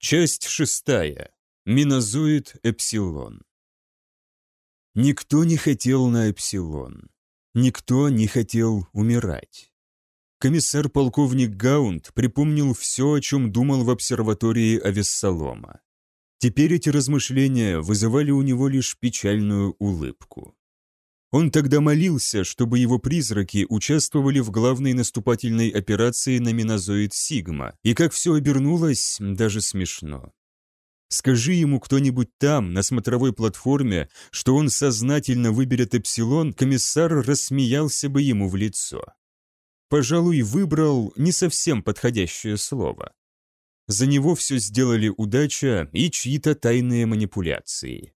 Часть шестая. Минозоид Эпсилон. Никто не хотел на Эпсилон. Никто не хотел умирать. Комиссар-полковник Гаунд припомнил все, о чем думал в обсерватории Авессалома. Теперь эти размышления вызывали у него лишь печальную улыбку. Он тогда молился, чтобы его призраки участвовали в главной наступательной операции на Минозоид Сигма, и как все обернулось, даже смешно. Скажи ему кто-нибудь там, на смотровой платформе, что он сознательно выберет Эпсилон, комиссар рассмеялся бы ему в лицо. Пожалуй, выбрал не совсем подходящее слово. За него все сделали удача и чьи-то тайные манипуляции.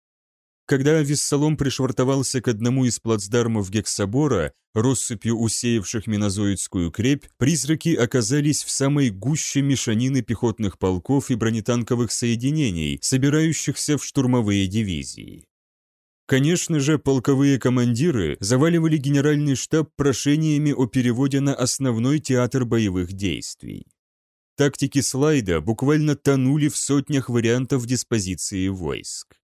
Когда Виссалом пришвартовался к одному из плацдармов Гексабора, россыпью усеявших Минозоидскую крепь, призраки оказались в самой гуще мешанины пехотных полков и бронетанковых соединений, собирающихся в штурмовые дивизии. Конечно же, полковые командиры заваливали генеральный штаб прошениями о переводе на основной театр боевых действий. Тактики слайда буквально тонули в сотнях вариантов диспозиции войск.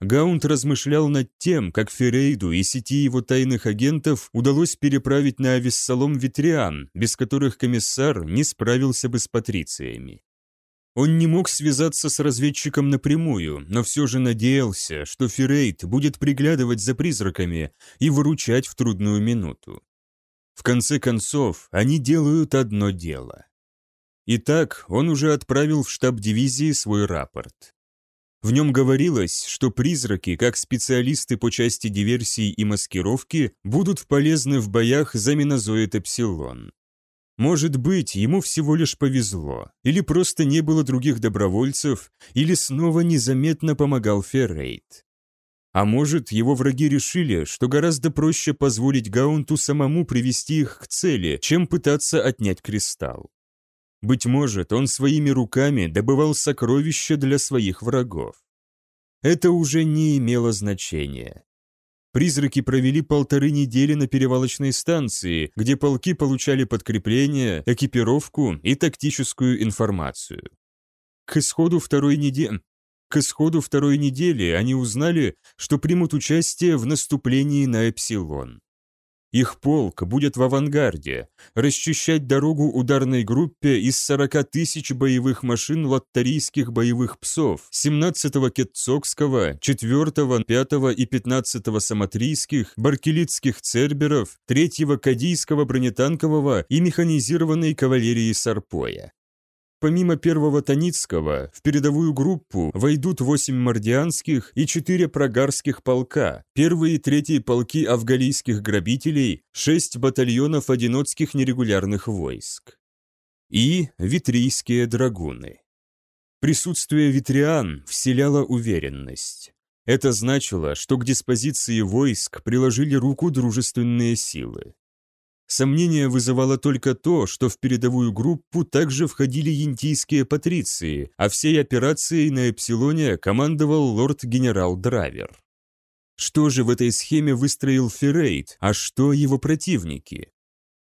Гаунт размышлял над тем, как Ферейду и сети его тайных агентов удалось переправить на Авессалом Витриан, без которых комиссар не справился бы с патрициями. Он не мог связаться с разведчиком напрямую, но все же надеялся, что Ферейд будет приглядывать за призраками и выручать в трудную минуту. В конце концов, они делают одно дело. Итак, он уже отправил в штаб дивизии свой рапорт. В нем говорилось, что призраки, как специалисты по части диверсии и маскировки, будут полезны в боях за Минозоид Эпсилон. Может быть, ему всего лишь повезло, или просто не было других добровольцев, или снова незаметно помогал Феррейт. А может, его враги решили, что гораздо проще позволить Гаунту самому привести их к цели, чем пытаться отнять кристалл. Быть может, он своими руками добывал сокровища для своих врагов. Это уже не имело значения. Призраки провели полторы недели на перевалочной станции, где полки получали подкрепление, экипировку и тактическую информацию. К исходу второй недели... К исходу второй недели они узнали, что примут участие в наступлении на Эпсилон. Их полк будет в авангарде, расчищать дорогу ударной группе из 40 тысяч боевых машин латтарийских боевых псов, 17-го Кетцокского, 4-го, 5-го и 15-го самотрийских, баркелитских церберов, 3-го Кадийского бронетанкового и механизированной кавалерии Сарпоя. Помимо первого Таницкого, в передовую группу войдут восемь мордианских и четыре прогарских полка, первые и третьи полки афгалийских грабителей, шесть батальонов одиночских нерегулярных войск. И витрийские драгуны. Присутствие витриан вселяло уверенность. Это значило, что к диспозиции войск приложили руку дружественные силы. Сомнение вызывало только то, что в передовую группу также входили янтийские патриции, а всей операцией на Эпсилоне командовал лорд-генерал Драйвер. Что же в этой схеме выстроил Феррейт, а что его противники?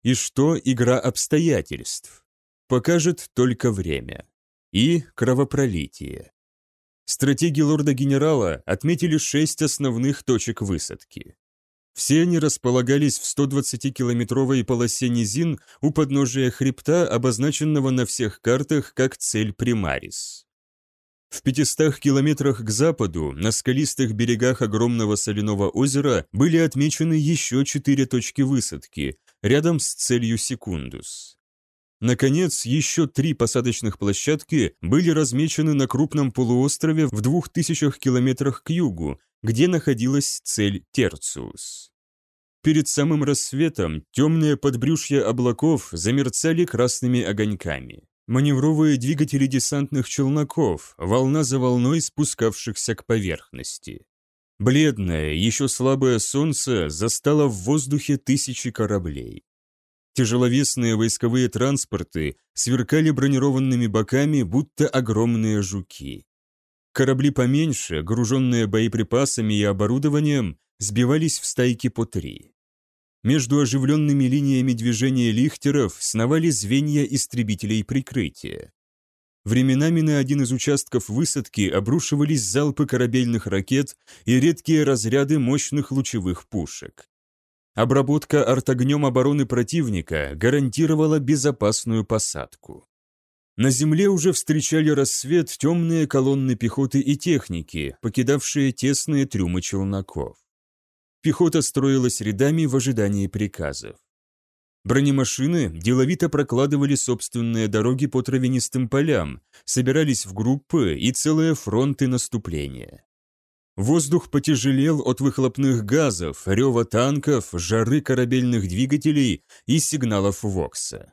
И что игра обстоятельств? Покажет только время. И кровопролитие. Стратеги лорда-генерала отметили шесть основных точек высадки. Все они располагались в 120-километровой полосе низин у подножия хребта, обозначенного на всех картах как цель Примарис. В 500 километрах к западу, на скалистых берегах огромного соляного озера, были отмечены еще четыре точки высадки, рядом с целью Секундус. Наконец, еще три посадочных площадки были размечены на крупном полуострове в двух тысячах километрах к югу, где находилась цель Терциус. Перед самым рассветом темные подбрюшья облаков замерцали красными огоньками. Маневровые двигатели десантных челноков, волна за волной спускавшихся к поверхности. Бледное, еще слабое солнце застало в воздухе тысячи кораблей. Тяжеловесные войсковые транспорты сверкали бронированными боками, будто огромные жуки. Корабли поменьше, груженные боеприпасами и оборудованием, сбивались в стайки по три. Между оживленными линиями движения лихтеров сновали звенья истребителей прикрытия. временами на один из участков высадки обрушивались залпы корабельных ракет и редкие разряды мощных лучевых пушек. Обработка артогнем обороны противника гарантировала безопасную посадку. На земле уже встречали рассвет темные колонны пехоты и техники, покидавшие тесные трюмы челноков. Пехота строилась рядами в ожидании приказов. Бронемашины деловито прокладывали собственные дороги по травянистым полям, собирались в группы и целые фронты наступления. Воздух потяжелел от выхлопных газов, рева танков, жары корабельных двигателей и сигналов Вокса.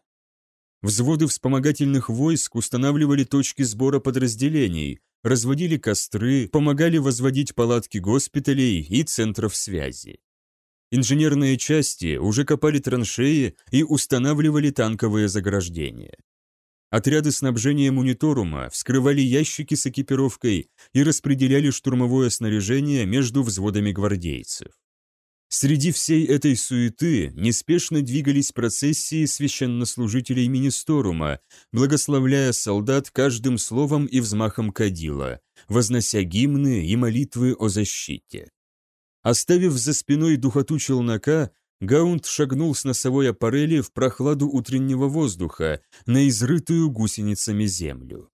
Взводы вспомогательных войск устанавливали точки сбора подразделений, разводили костры, помогали возводить палатки госпиталей и центров связи. Инженерные части уже копали траншеи и устанавливали танковые заграждения. Отряды снабжения мониторума вскрывали ящики с экипировкой и распределяли штурмовое снаряжение между взводами гвардейцев. Среди всей этой суеты неспешно двигались процессии священнослужителей Министорума, благословляя солдат каждым словом и взмахом кадила, вознося гимны и молитвы о защите. Оставив за спиной духоту челнока, Гаунд шагнул с носовой аппарели в прохладу утреннего воздуха на изрытую гусеницами землю.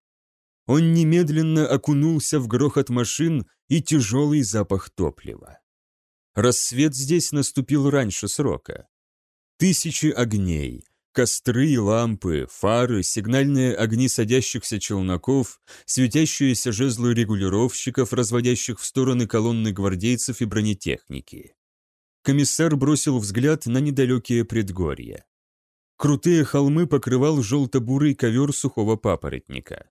Он немедленно окунулся в грохот машин и тяжелый запах топлива. Рассвет здесь наступил раньше срока. Тысячи огней, костры лампы, фары, сигнальные огни садящихся челноков, светящиеся жезлы регулировщиков, разводящих в стороны колонны гвардейцев и бронетехники комиссар бросил взгляд на недалекие предгорья. Крутые холмы покрывал желто-бурый ковер сухого папоротника.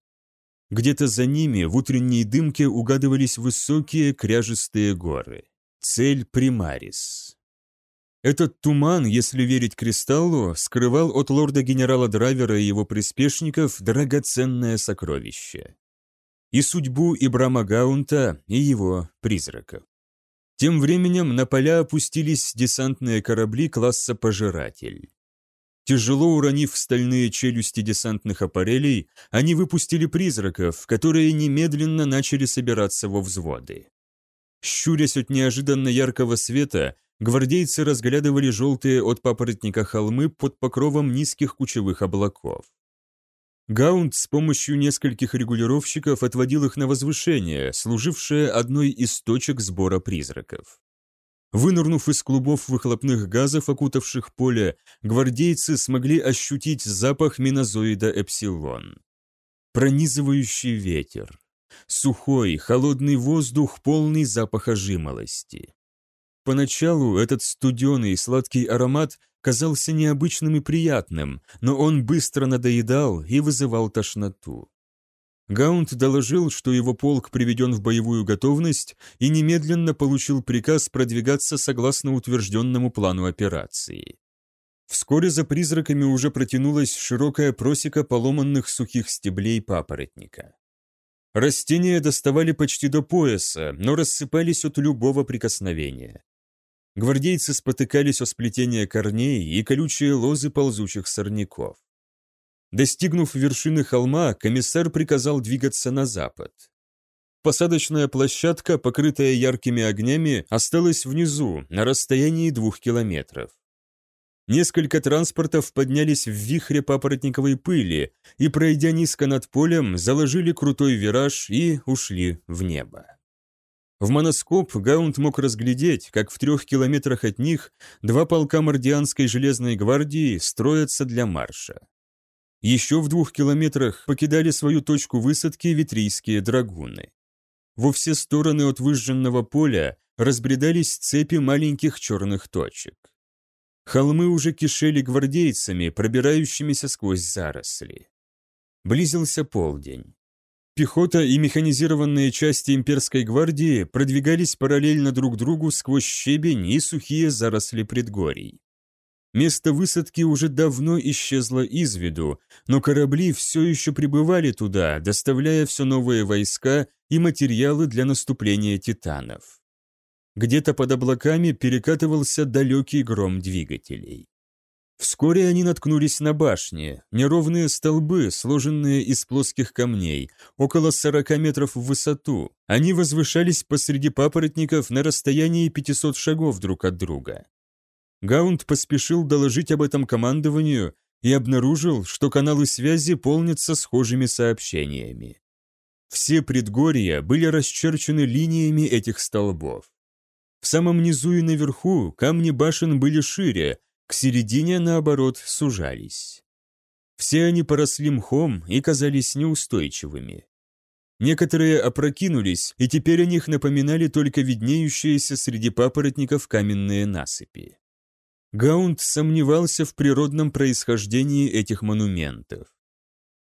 Где-то за ними в утренней дымке угадывались высокие кряжестые горы. Цель Примарис. Этот туман, если верить Кристаллу, скрывал от лорда-генерала Драйвера и его приспешников драгоценное сокровище. И судьбу Ибрама Гаунта, и его призраков. Тем временем на поля опустились десантные корабли класса «Пожиратель». Тяжело уронив стальные челюсти десантных аппарелей, они выпустили призраков, которые немедленно начали собираться во взводы. Щурясь от неожиданно яркого света, гвардейцы разглядывали желтые от папоротника холмы под покровом низких кучевых облаков. Гаунд с помощью нескольких регулировщиков отводил их на возвышение, служившее одной из точек сбора призраков. Вынырнув из клубов выхлопных газов, окутавших поле, гвардейцы смогли ощутить запах минозоида Эпсилон. Пронизывающий ветер. Сухой, холодный воздух, полный запаха жимолости. Поначалу этот студеный сладкий аромат казался необычным и приятным, но он быстро надоедал и вызывал тошноту. Гаунд доложил, что его полк приведен в боевую готовность и немедленно получил приказ продвигаться согласно утвержденному плану операции. Вскоре за призраками уже протянулась широкая просека поломанных сухих стеблей папоротника. Растения доставали почти до пояса, но рассыпались от любого прикосновения. Гвардейцы спотыкались о сплетение корней и колючие лозы ползучих сорняков. Достигнув вершины холма, комиссар приказал двигаться на запад. Посадочная площадка, покрытая яркими огнями, осталась внизу, на расстоянии двух километров. Несколько транспортов поднялись в вихре папоротниковой пыли и, пройдя низко над полем, заложили крутой вираж и ушли в небо. В моноскоп Гаунд мог разглядеть, как в трех километрах от них два полка Мордианской железной гвардии строятся для марша. Еще в двух километрах покидали свою точку высадки витрийские драгуны. Во все стороны от выжженного поля разбредались цепи маленьких черных точек. Холмы уже кишели гвардейцами, пробирающимися сквозь заросли. Близился полдень. Пехота и механизированные части имперской гвардии продвигались параллельно друг другу сквозь щебень и сухие заросли предгорий. Место высадки уже давно исчезло из виду, но корабли все еще прибывали туда, доставляя все новые войска и материалы для наступления титанов. Где-то под облаками перекатывался далекий гром двигателей. Вскоре они наткнулись на башни, неровные столбы, сложенные из плоских камней, около 40 метров в высоту. Они возвышались посреди папоротников на расстоянии 500 шагов друг от друга. Гаунд поспешил доложить об этом командованию и обнаружил, что каналы связи полнятся схожими сообщениями. Все предгорья были расчерчены линиями этих столбов. В самом низу и наверху камни башен были шире, к середине, наоборот, сужались. Все они поросли мхом и казались неустойчивыми. Некоторые опрокинулись, и теперь о них напоминали только виднеющиеся среди папоротников каменные насыпи. Гаунд сомневался в природном происхождении этих монументов.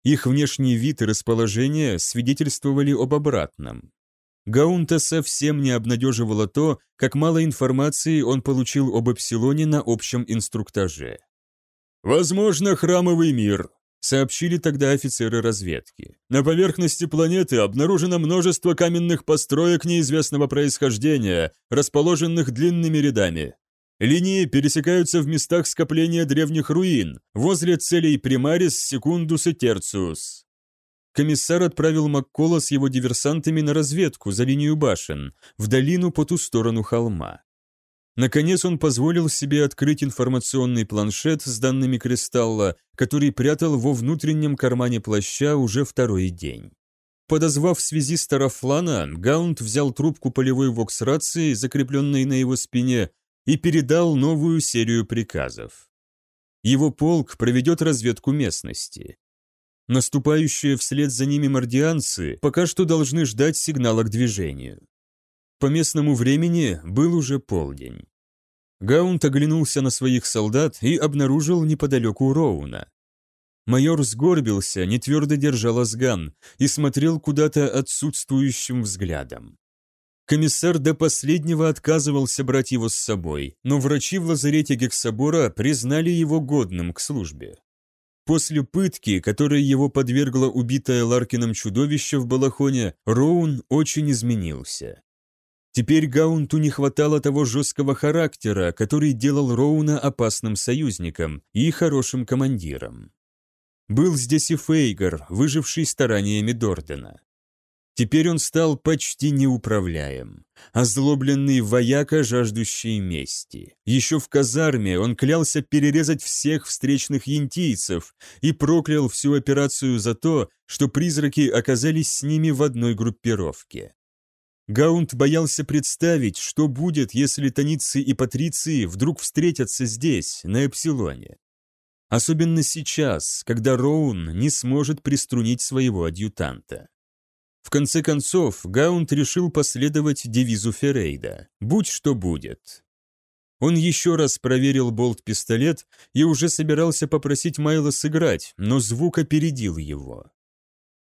Их внешний вид и расположение свидетельствовали об обратном. Гаунта совсем не обнадеживало то, как мало информации он получил об Эпсилоне на общем инструктаже. «Возможно, храмовый мир», — сообщили тогда офицеры разведки. «На поверхности планеты обнаружено множество каменных построек неизвестного происхождения, расположенных длинными рядами. Линии пересекаются в местах скопления древних руин, возле целей Примарис, Секундус и Терциус комиссар отправил Маккола с его диверсантами на разведку за линию башен, в долину по ту сторону холма. Наконец он позволил себе открыть информационный планшет с данными Кристалла, который прятал во внутреннем кармане плаща уже второй день. Подозвав связиста Рафлана, Гаунт взял трубку полевой вокс-рации, закрепленной на его спине, и передал новую серию приказов. Его полк проведет разведку местности. Наступающие вслед за ними мордианцы пока что должны ждать сигнала к движению. По местному времени был уже полдень. Гаунт оглянулся на своих солдат и обнаружил неподалеку Роуна. Майор сгорбился, не твердо держа лазган, и смотрел куда-то отсутствующим взглядом. Комиссар до последнего отказывался брать его с собой, но врачи в лазарете Гексабора признали его годным к службе. После пытки, которой его подвергло убитое Ларкином чудовище в Балахоне, Роун очень изменился. Теперь Гаунту не хватало того жесткого характера, который делал Роуна опасным союзником и хорошим командиром. Был здесь и Фейгар, выживший стараниями Дордена. Теперь он стал почти неуправляем. Озлобленный вояка, жаждущий мести. Еще в казарме он клялся перерезать всех встречных янтийцев и проклял всю операцию за то, что призраки оказались с ними в одной группировке. Гаунт боялся представить, что будет, если таницы и патриции вдруг встретятся здесь, на Эпсилоне. Особенно сейчас, когда Роун не сможет приструнить своего адъютанта. В конце концов, Гаунт решил последовать девизу Феррейда «Будь что будет». Он еще раз проверил болт-пистолет и уже собирался попросить Майла сыграть, но звук опередил его.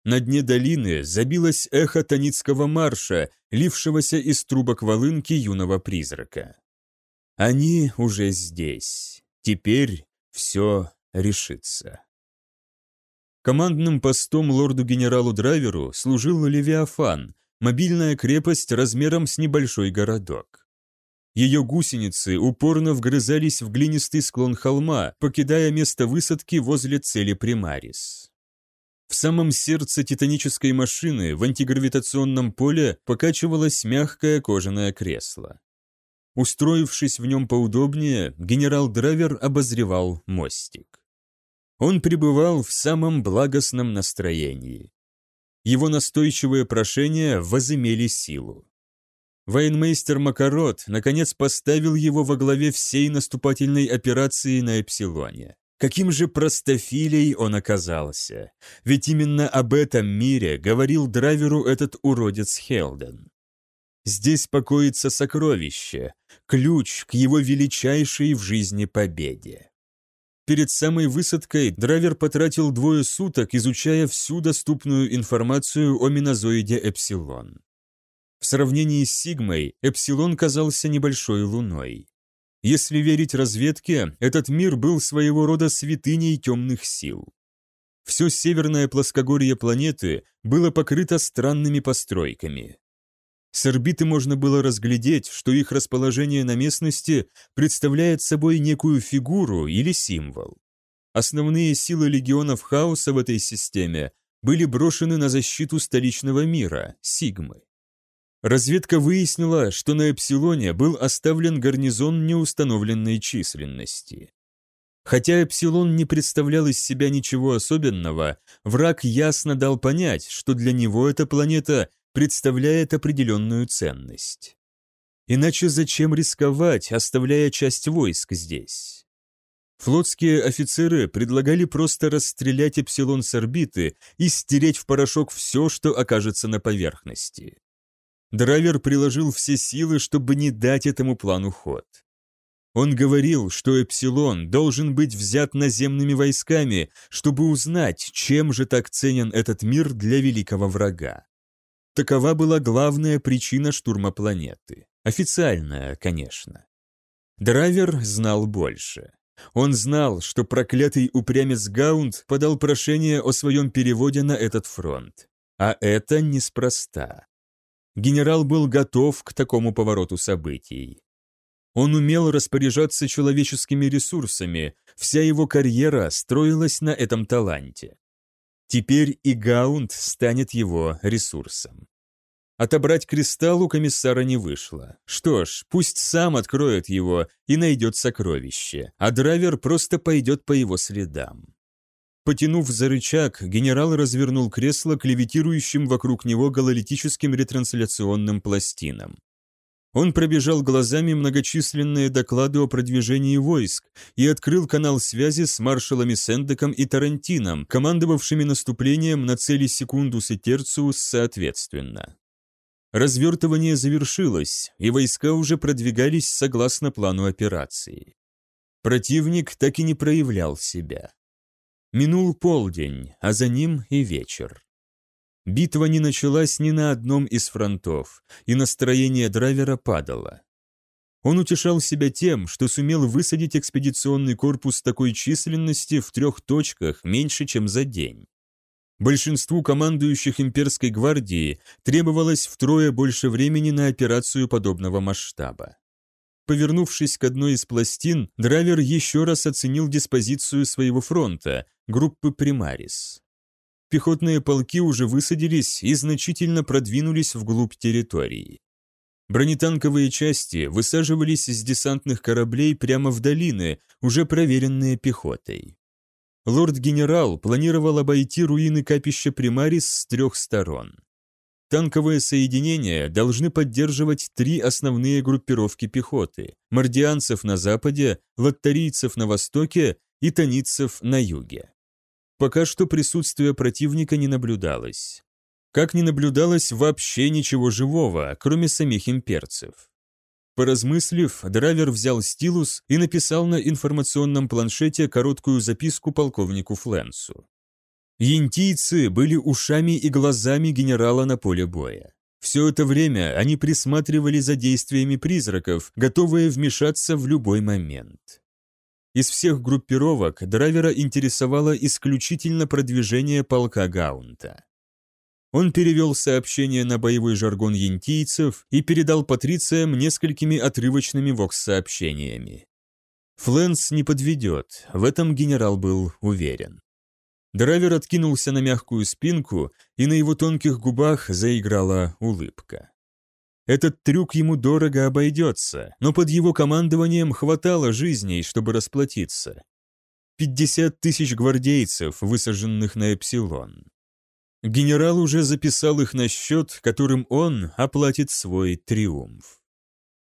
На дне долины забилось эхо таницкого марша, лившегося из трубок волынки юного призрака. Они уже здесь. Теперь все решится. Командным постом лорду-генералу Драйверу служил Левиафан, мобильная крепость размером с небольшой городок. Ее гусеницы упорно вгрызались в глинистый склон холма, покидая место высадки возле цели Примарис. В самом сердце титанической машины в антигравитационном поле покачивалось мягкое кожаное кресло. Устроившись в нем поудобнее, генерал Драйвер обозревал мостик. Он пребывал в самом благостном настроении. Его настойчивые прошения возымели силу. Военмейстер Макарот наконец поставил его во главе всей наступательной операции на Эпсилоне. Каким же простофилей он оказался, ведь именно об этом мире говорил драйверу этот уродец Хелден. Здесь покоится сокровище, ключ к его величайшей в жизни победе. Перед самой высадкой драйвер потратил двое суток, изучая всю доступную информацию о минозоиде Эпсилон. В сравнении с Сигмой, Эпсилон казался небольшой луной. Если верить разведке, этот мир был своего рода святыней темных сил. Все северное плоскогорье планеты было покрыто странными постройками. С орбиты можно было разглядеть, что их расположение на местности представляет собой некую фигуру или символ. Основные силы легионов хаоса в этой системе были брошены на защиту столичного мира, Сигмы. Разведка выяснила, что на Эпсилоне был оставлен гарнизон неустановленной численности. Хотя Эпсилон не представлял из себя ничего особенного, враг ясно дал понять, что для него эта планета представляет определенную ценность. Иначе зачем рисковать, оставляя часть войск здесь? Флотские офицеры предлагали просто расстрелять Эпсилон с орбиты и стереть в порошок все, что окажется на поверхности. Драйвер приложил все силы, чтобы не дать этому плану ход. Он говорил, что Эпсилон должен быть взят наземными войсками, чтобы узнать, чем же так ценен этот мир для великого врага. Такова была главная причина штурма планеты. Официальная, конечно. Драйвер знал больше. Он знал, что проклятый упрямец Гаунд подал прошение о своем переводе на этот фронт. А это неспроста генерал был готов к такому повороту событий. Он умел распоряжаться человеческими ресурсами, вся его карьера строилась на этом таланте. Теперь и Гаунд станет его ресурсом. Отобрать кристалл у комиссара не вышло. Что ж, пусть сам откроет его и найдет сокровище, а драйвер просто пойдет по его следам. Потянув за рычаг, генерал развернул кресло к левитирующим вокруг него гололитическим ретрансляционным пластинам. Он пробежал глазами многочисленные доклады о продвижении войск и открыл канал связи с маршалами Сендеком и Тарантином, командовавшими наступлением на цели Секундус и Терциус соответственно. Развертывание завершилось, и войска уже продвигались согласно плану операции. Противник так и не проявлял себя. Минул полдень, а за ним и вечер. Битва не началась ни на одном из фронтов, и настроение драйвера падало. Он утешал себя тем, что сумел высадить экспедиционный корпус такой численности в трех точках меньше, чем за день. Большинству командующих имперской гвардии требовалось втрое больше времени на операцию подобного масштаба. Повернувшись к одной из пластин, драйвер еще раз оценил диспозицию своего фронта, группы «Примарис». Пехотные полки уже высадились и значительно продвинулись вглубь территории. Бронетанковые части высаживались из десантных кораблей прямо в долины, уже проверенные пехотой. Лорд-генерал планировал обойти руины капища Примарис с трех сторон. Танковые соединения должны поддерживать три основные группировки пехоты – мордианцев на западе, латтарийцев на востоке и таницев на юге. Пока что присутствие противника не наблюдалось. Как не наблюдалось вообще ничего живого, кроме самих имперцев. Поразмыслив, драйвер взял стилус и написал на информационном планшете короткую записку полковнику Фленсу. Янтийцы были ушами и глазами генерала на поле боя. Все это время они присматривали за действиями призраков, готовые вмешаться в любой момент. Из всех группировок драйвера интересовало исключительно продвижение полка Гаунта. Он перевел сообщение на боевой жаргон янтийцев и передал патрициям несколькими отрывочными вокс-сообщениями. Фленс не подведет, в этом генерал был уверен. Драйвер откинулся на мягкую спинку, и на его тонких губах заиграла улыбка. Этот трюк ему дорого обойдется, но под его командованием хватало жизней, чтобы расплатиться. 50 тысяч гвардейцев, высаженных на Эпсилон. Генерал уже записал их на счет, которым он оплатит свой триумф.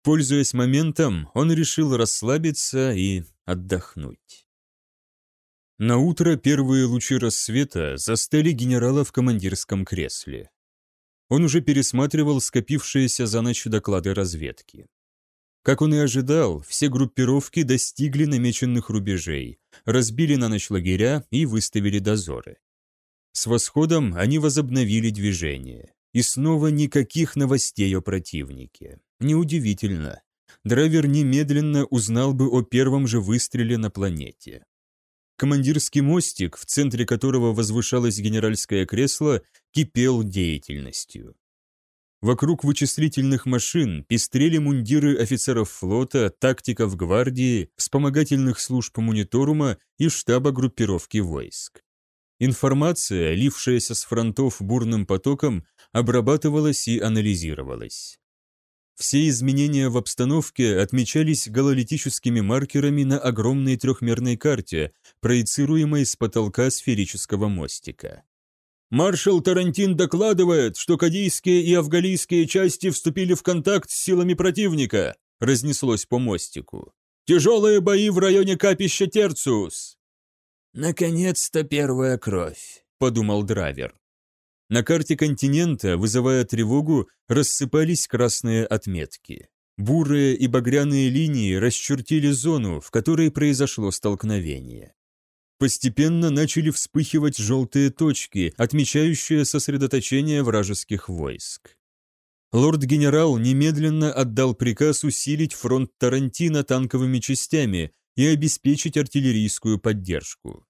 Пользуясь моментом, он решил расслабиться и отдохнуть. На утро первые лучи рассвета застали генерала в командирском кресле. Он уже пересматривал скопившиеся за ночь доклады разведки. Как он и ожидал, все группировки достигли намеченных рубежей, разбили на ночь лагеря и выставили дозоры. С восходом они возобновили движение. И снова никаких новостей о противнике. Неудивительно. Драйвер немедленно узнал бы о первом же выстреле на планете. Командирский мостик, в центре которого возвышалось генеральское кресло, кипел деятельностью. Вокруг вычислительных машин пестрели мундиры офицеров флота, тактиков гвардии, вспомогательных служб мониторума и штаба группировки войск. Информация, лившаяся с фронтов бурным потоком, обрабатывалась и анализировалась. Все изменения в обстановке отмечались гололитическими маркерами на огромной трехмерной карте, проецируемой с потолка сферического мостика. Маршал Тарантин докладывает, что кадийские и афгалийские части вступили в контакт с силами противника, разнеслось по мостику. Тяжелые бои в районе капища Терциус. Наконец-то первая кровь, подумал Драйвер. На карте континента, вызывая тревогу, рассыпались красные отметки. Бурые и багряные линии расчертили зону, в которой произошло столкновение. Постепенно начали вспыхивать желтые точки, отмечающие сосредоточение вражеских войск. Лорд-генерал немедленно отдал приказ усилить фронт Тарантино танковыми частями и обеспечить артиллерийскую поддержку.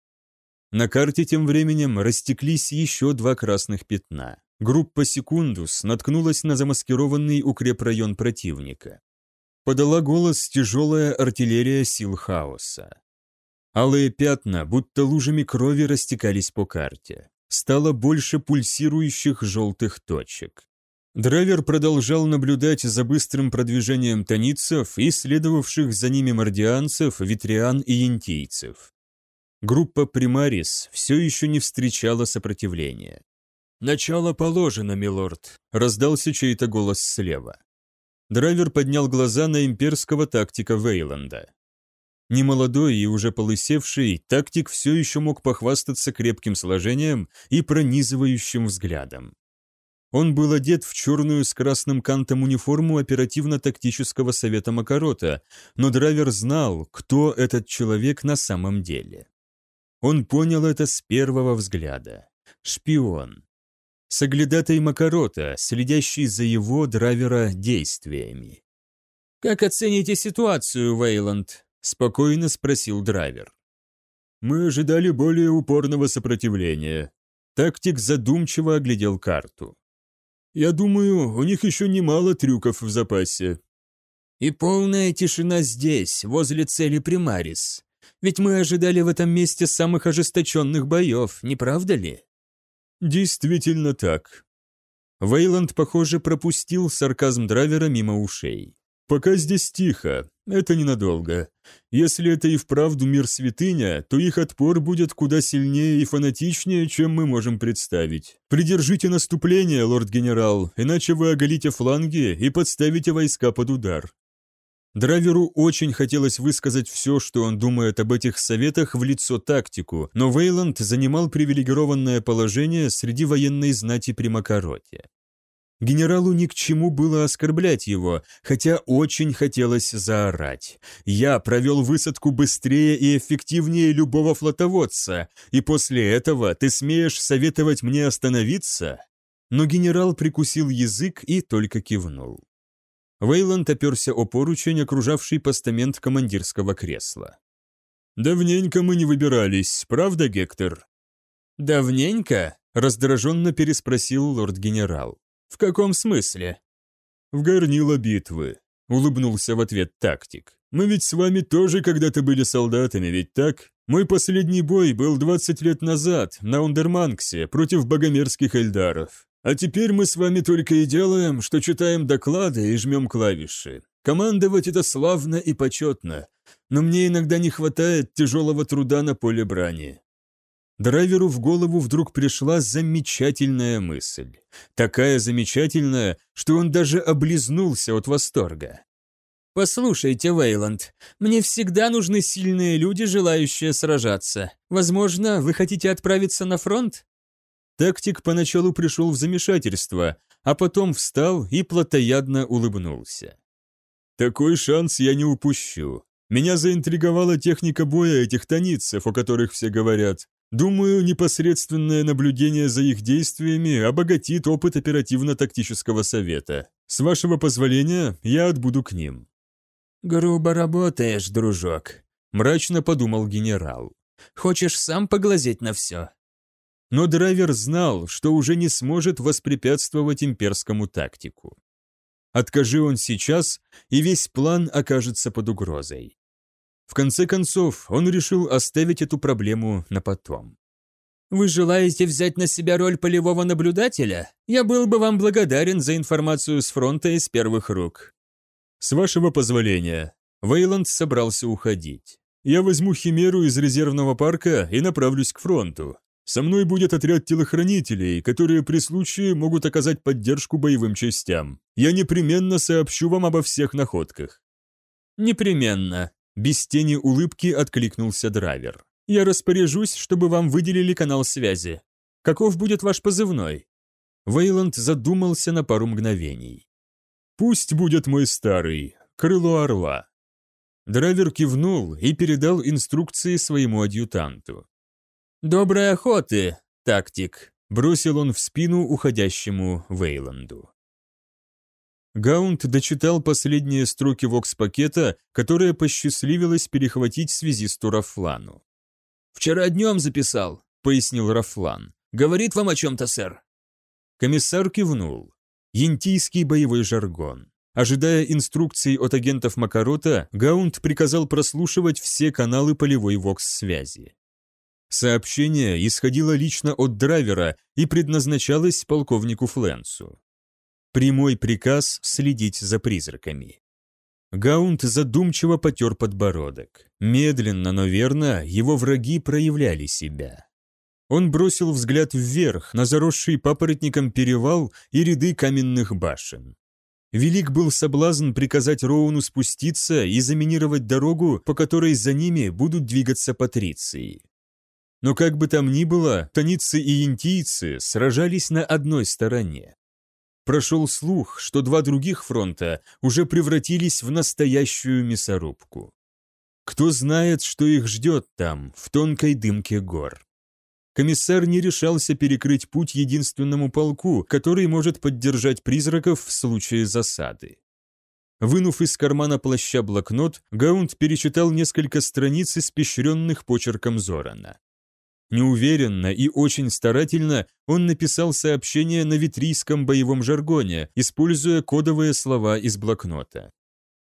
На карте тем временем растеклись еще два красных пятна. Группа «Секундус» наткнулась на замаскированный укрепрайон противника. Подала голос тяжелая артиллерия сил хаоса. Алые пятна, будто лужами крови, растекались по карте. Стало больше пульсирующих желтых точек. Драйвер продолжал наблюдать за быстрым продвижением таницев и следовавших за ними мордианцев, витриан и янтийцев. Группа Примарис все еще не встречала сопротивления. «Начало положено, милорд», — раздался чей-то голос слева. Драйвер поднял глаза на имперского тактика Вейланда. Немолодой и уже полысевший, тактик все еще мог похвастаться крепким сложением и пронизывающим взглядом. Он был одет в черную с красным кантом униформу оперативно-тактического совета Макарота, но драйвер знал, кто этот человек на самом деле. Он понял это с первого взгляда. Шпион. Соглядатай Макарота, следящий за его драйвера действиями. «Как оцените ситуацию, Вейланд?» – спокойно спросил драйвер. «Мы ожидали более упорного сопротивления». Тактик задумчиво оглядел карту. «Я думаю, у них еще немало трюков в запасе». «И полная тишина здесь, возле цели Примарис. Ведь мы ожидали в этом месте самых ожесточенных боев, не правда ли?» «Действительно так». Вейланд, похоже, пропустил сарказм драйвера мимо ушей. «Пока здесь тихо, это ненадолго. Если это и вправду мир святыня, то их отпор будет куда сильнее и фанатичнее, чем мы можем представить. Придержите наступление, лорд-генерал, иначе вы оголите фланги и подставите войска под удар. Драйверу очень хотелось высказать все, что он думает об этих советах в лицо тактику, но Вейланд занимал привилегированное положение среди военной знати при Макароте. Генералу ни к чему было оскорблять его, хотя очень хотелось заорать. «Я провел высадку быстрее и эффективнее любого флотоводца, и после этого ты смеешь советовать мне остановиться?» Но генерал прикусил язык и только кивнул. Вейланд оперся о поручень, окружавший постамент командирского кресла. «Давненько мы не выбирались, правда, Гектор?» «Давненько?» – раздраженно переспросил лорд-генерал. «В каком смысле?» «В горнило битвы», — улыбнулся в ответ тактик. «Мы ведь с вами тоже когда-то были солдатами, ведь так? Мой последний бой был 20 лет назад, на Ундерманксе, против богомерзких эльдаров. А теперь мы с вами только и делаем, что читаем доклады и жмем клавиши. Командовать это славно и почетно, но мне иногда не хватает тяжелого труда на поле брани. Драйверу в голову вдруг пришла замечательная мысль. Такая замечательная, что он даже облизнулся от восторга. «Послушайте, Вейланд, мне всегда нужны сильные люди, желающие сражаться. Возможно, вы хотите отправиться на фронт?» Тактик поначалу пришел в замешательство, а потом встал и плотоядно улыбнулся. «Такой шанс я не упущу. Меня заинтриговала техника боя этих таницев, о которых все говорят. Думаю, непосредственное наблюдение за их действиями обогатит опыт оперативно-тактического совета. С вашего позволения, я отбуду к ним». «Грубо работаешь, дружок», – мрачно подумал генерал. «Хочешь сам поглазеть на все?» Но драйвер знал, что уже не сможет воспрепятствовать имперскому тактику. Откажи он сейчас, и весь план окажется под угрозой. В конце концов, он решил оставить эту проблему на потом. «Вы желаете взять на себя роль полевого наблюдателя? Я был бы вам благодарен за информацию с фронта из первых рук». «С вашего позволения». Вейланд собрался уходить. «Я возьму Химеру из резервного парка и направлюсь к фронту. Со мной будет отряд телохранителей, которые при случае могут оказать поддержку боевым частям. Я непременно сообщу вам обо всех находках». «Непременно», без тени улыбки откликнулся драйвер. «Я распоряжусь, чтобы вам выделили канал связи. Каков будет ваш позывной?» Вейланд задумался на пару мгновений. «Пусть будет мой старый, крыло орла». Драйвер кивнул и передал инструкции своему адъютанту. «Доброй охоты, тактик», — бросил он в спину уходящему Вейланду. Гаунт дочитал последние строки вокс-пакета, которое посчастливилось перехватить связисту Рафлану. «Вчера днем записал», — пояснил Рафлан. «Говорит вам о чем-то, сэр?» Комиссар кивнул. Янтийский боевой жаргон. Ожидая инструкций от агентов Макарота, Гаунт приказал прослушивать все каналы полевой вокс-связи. Сообщение исходило лично от драйвера и предназначалось полковнику Фленсу. Прямой приказ следить за призраками. Гаунт задумчиво потер подбородок. Медленно, но верно, его враги проявляли себя. Он бросил взгляд вверх, на заросший папоротником перевал и ряды каменных башен. Велик был соблазн приказать Роуну спуститься и заминировать дорогу, по которой за ними будут двигаться патриции. Но как бы там ни было, таницы и янтийцы сражались на одной стороне. Прошел слух, что два других фронта уже превратились в настоящую мясорубку. Кто знает, что их ждет там, в тонкой дымке гор. Комиссар не решался перекрыть путь единственному полку, который может поддержать призраков в случае засады. Вынув из кармана плаща блокнот, Гаунд перечитал несколько страниц, испещренных почерком Зорана. Неуверенно и очень старательно он написал сообщение на витрийском боевом жаргоне, используя кодовые слова из блокнота.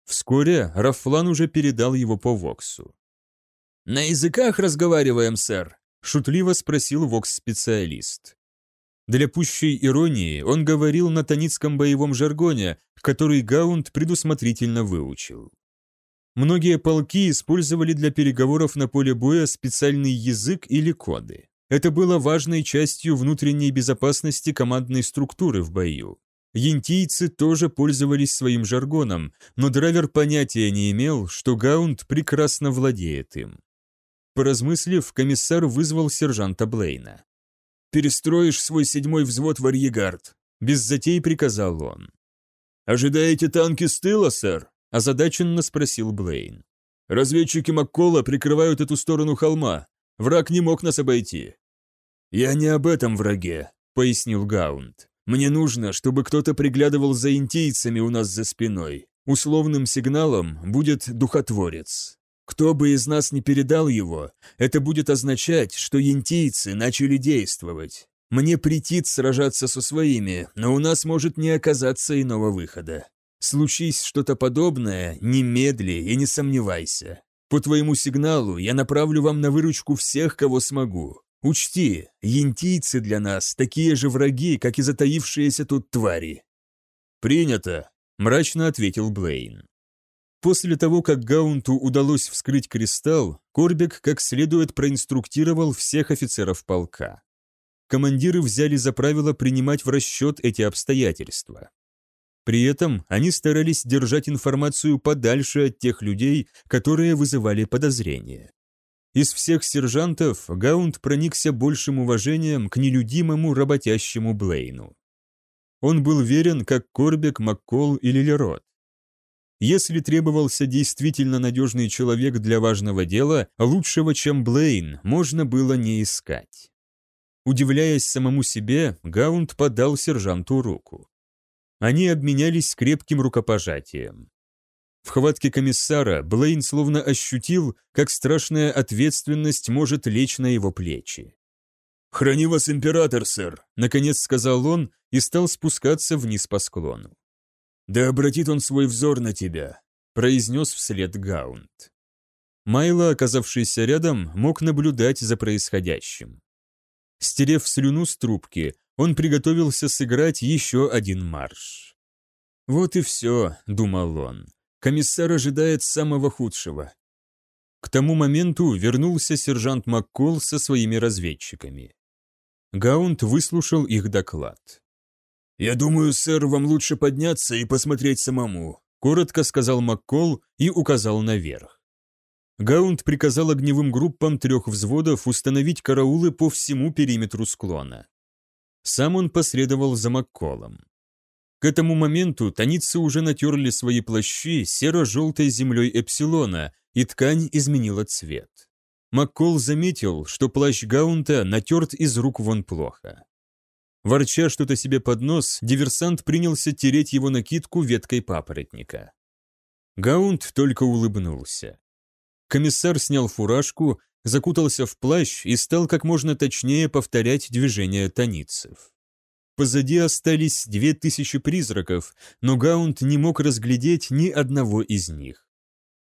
Вскоре Рафлан уже передал его по Воксу. «На языках разговариваем, сэр?» – шутливо спросил Вокс-специалист. Для пущей иронии он говорил на таницком боевом жаргоне, который Гаунд предусмотрительно выучил. Многие полки использовали для переговоров на поле боя специальный язык или коды. Это было важной частью внутренней безопасности командной структуры в бою. Янтийцы тоже пользовались своим жаргоном, но драйвер понятия не имел, что Гаунд прекрасно владеет им. Поразмыслив, комиссар вызвал сержанта Блейна. «Перестроишь свой седьмой взвод в арьегард», — без затей приказал он. «Ожидаете танки с тыла, сэр?» Озадаченно спросил Блейн. «Разведчики Маккола прикрывают эту сторону холма. Враг не мог нас обойти». «Я не об этом враге», — пояснил Гаунд. «Мне нужно, чтобы кто-то приглядывал за интийцами у нас за спиной. Условным сигналом будет духотворец. Кто бы из нас не передал его, это будет означать, что янтийцы начали действовать. Мне претит сражаться со своими, но у нас может не оказаться иного выхода. Случись что-то подобное, немедли и не сомневайся. По твоему сигналу я направлю вам на выручку всех, кого смогу. Учти, янтийцы для нас такие же враги, как и затаившиеся тут твари». «Принято», – мрачно ответил Блейн. После того, как Гаунту удалось вскрыть кристалл, Корбек как следует проинструктировал всех офицеров полка. Командиры взяли за правило принимать в расчет эти обстоятельства. При этом они старались держать информацию подальше от тех людей, которые вызывали подозрения. Из всех сержантов Гаунд проникся большим уважением к нелюдимому работящему Блейну. Он был верен, как Корбек, Маккол или Лерот. Если требовался действительно надежный человек для важного дела, лучшего, чем Блейн, можно было не искать. Удивляясь самому себе, Гаунд подал сержанту руку. Они обменялись крепким рукопожатием. В хватке комиссара Блейн словно ощутил, как страшная ответственность может лечь на его плечи. «Храни вас император, сэр», — наконец сказал он и стал спускаться вниз по склону. «Да обратит он свой взор на тебя», — произнес вслед Гаунд. Майло, оказавшийся рядом, мог наблюдать за происходящим. Стерев слюну с трубки, он приготовился сыграть еще один марш. «Вот и все», — думал он. «Комиссар ожидает самого худшего». К тому моменту вернулся сержант Маккол со своими разведчиками. Гаунт выслушал их доклад. «Я думаю, сэр, вам лучше подняться и посмотреть самому», коротко сказал Маккол и указал наверх. Гаунд приказал огневым группам трех взводов установить караулы по всему периметру склона. Сам он последовал за Макколом. К этому моменту таницы уже натерли свои плащи серо-желтой землей эпсилона, и ткань изменила цвет. Маккол заметил, что плащ Гаунта натерт из рук вон плохо. Ворча что-то себе под нос, диверсант принялся тереть его накидку веткой папоротника. Гаунт только улыбнулся. Комиссар снял фуражку, закутался в плащ и стал как можно точнее повторять движения таницев. Позади остались две тысячи призраков, но Гаунт не мог разглядеть ни одного из них.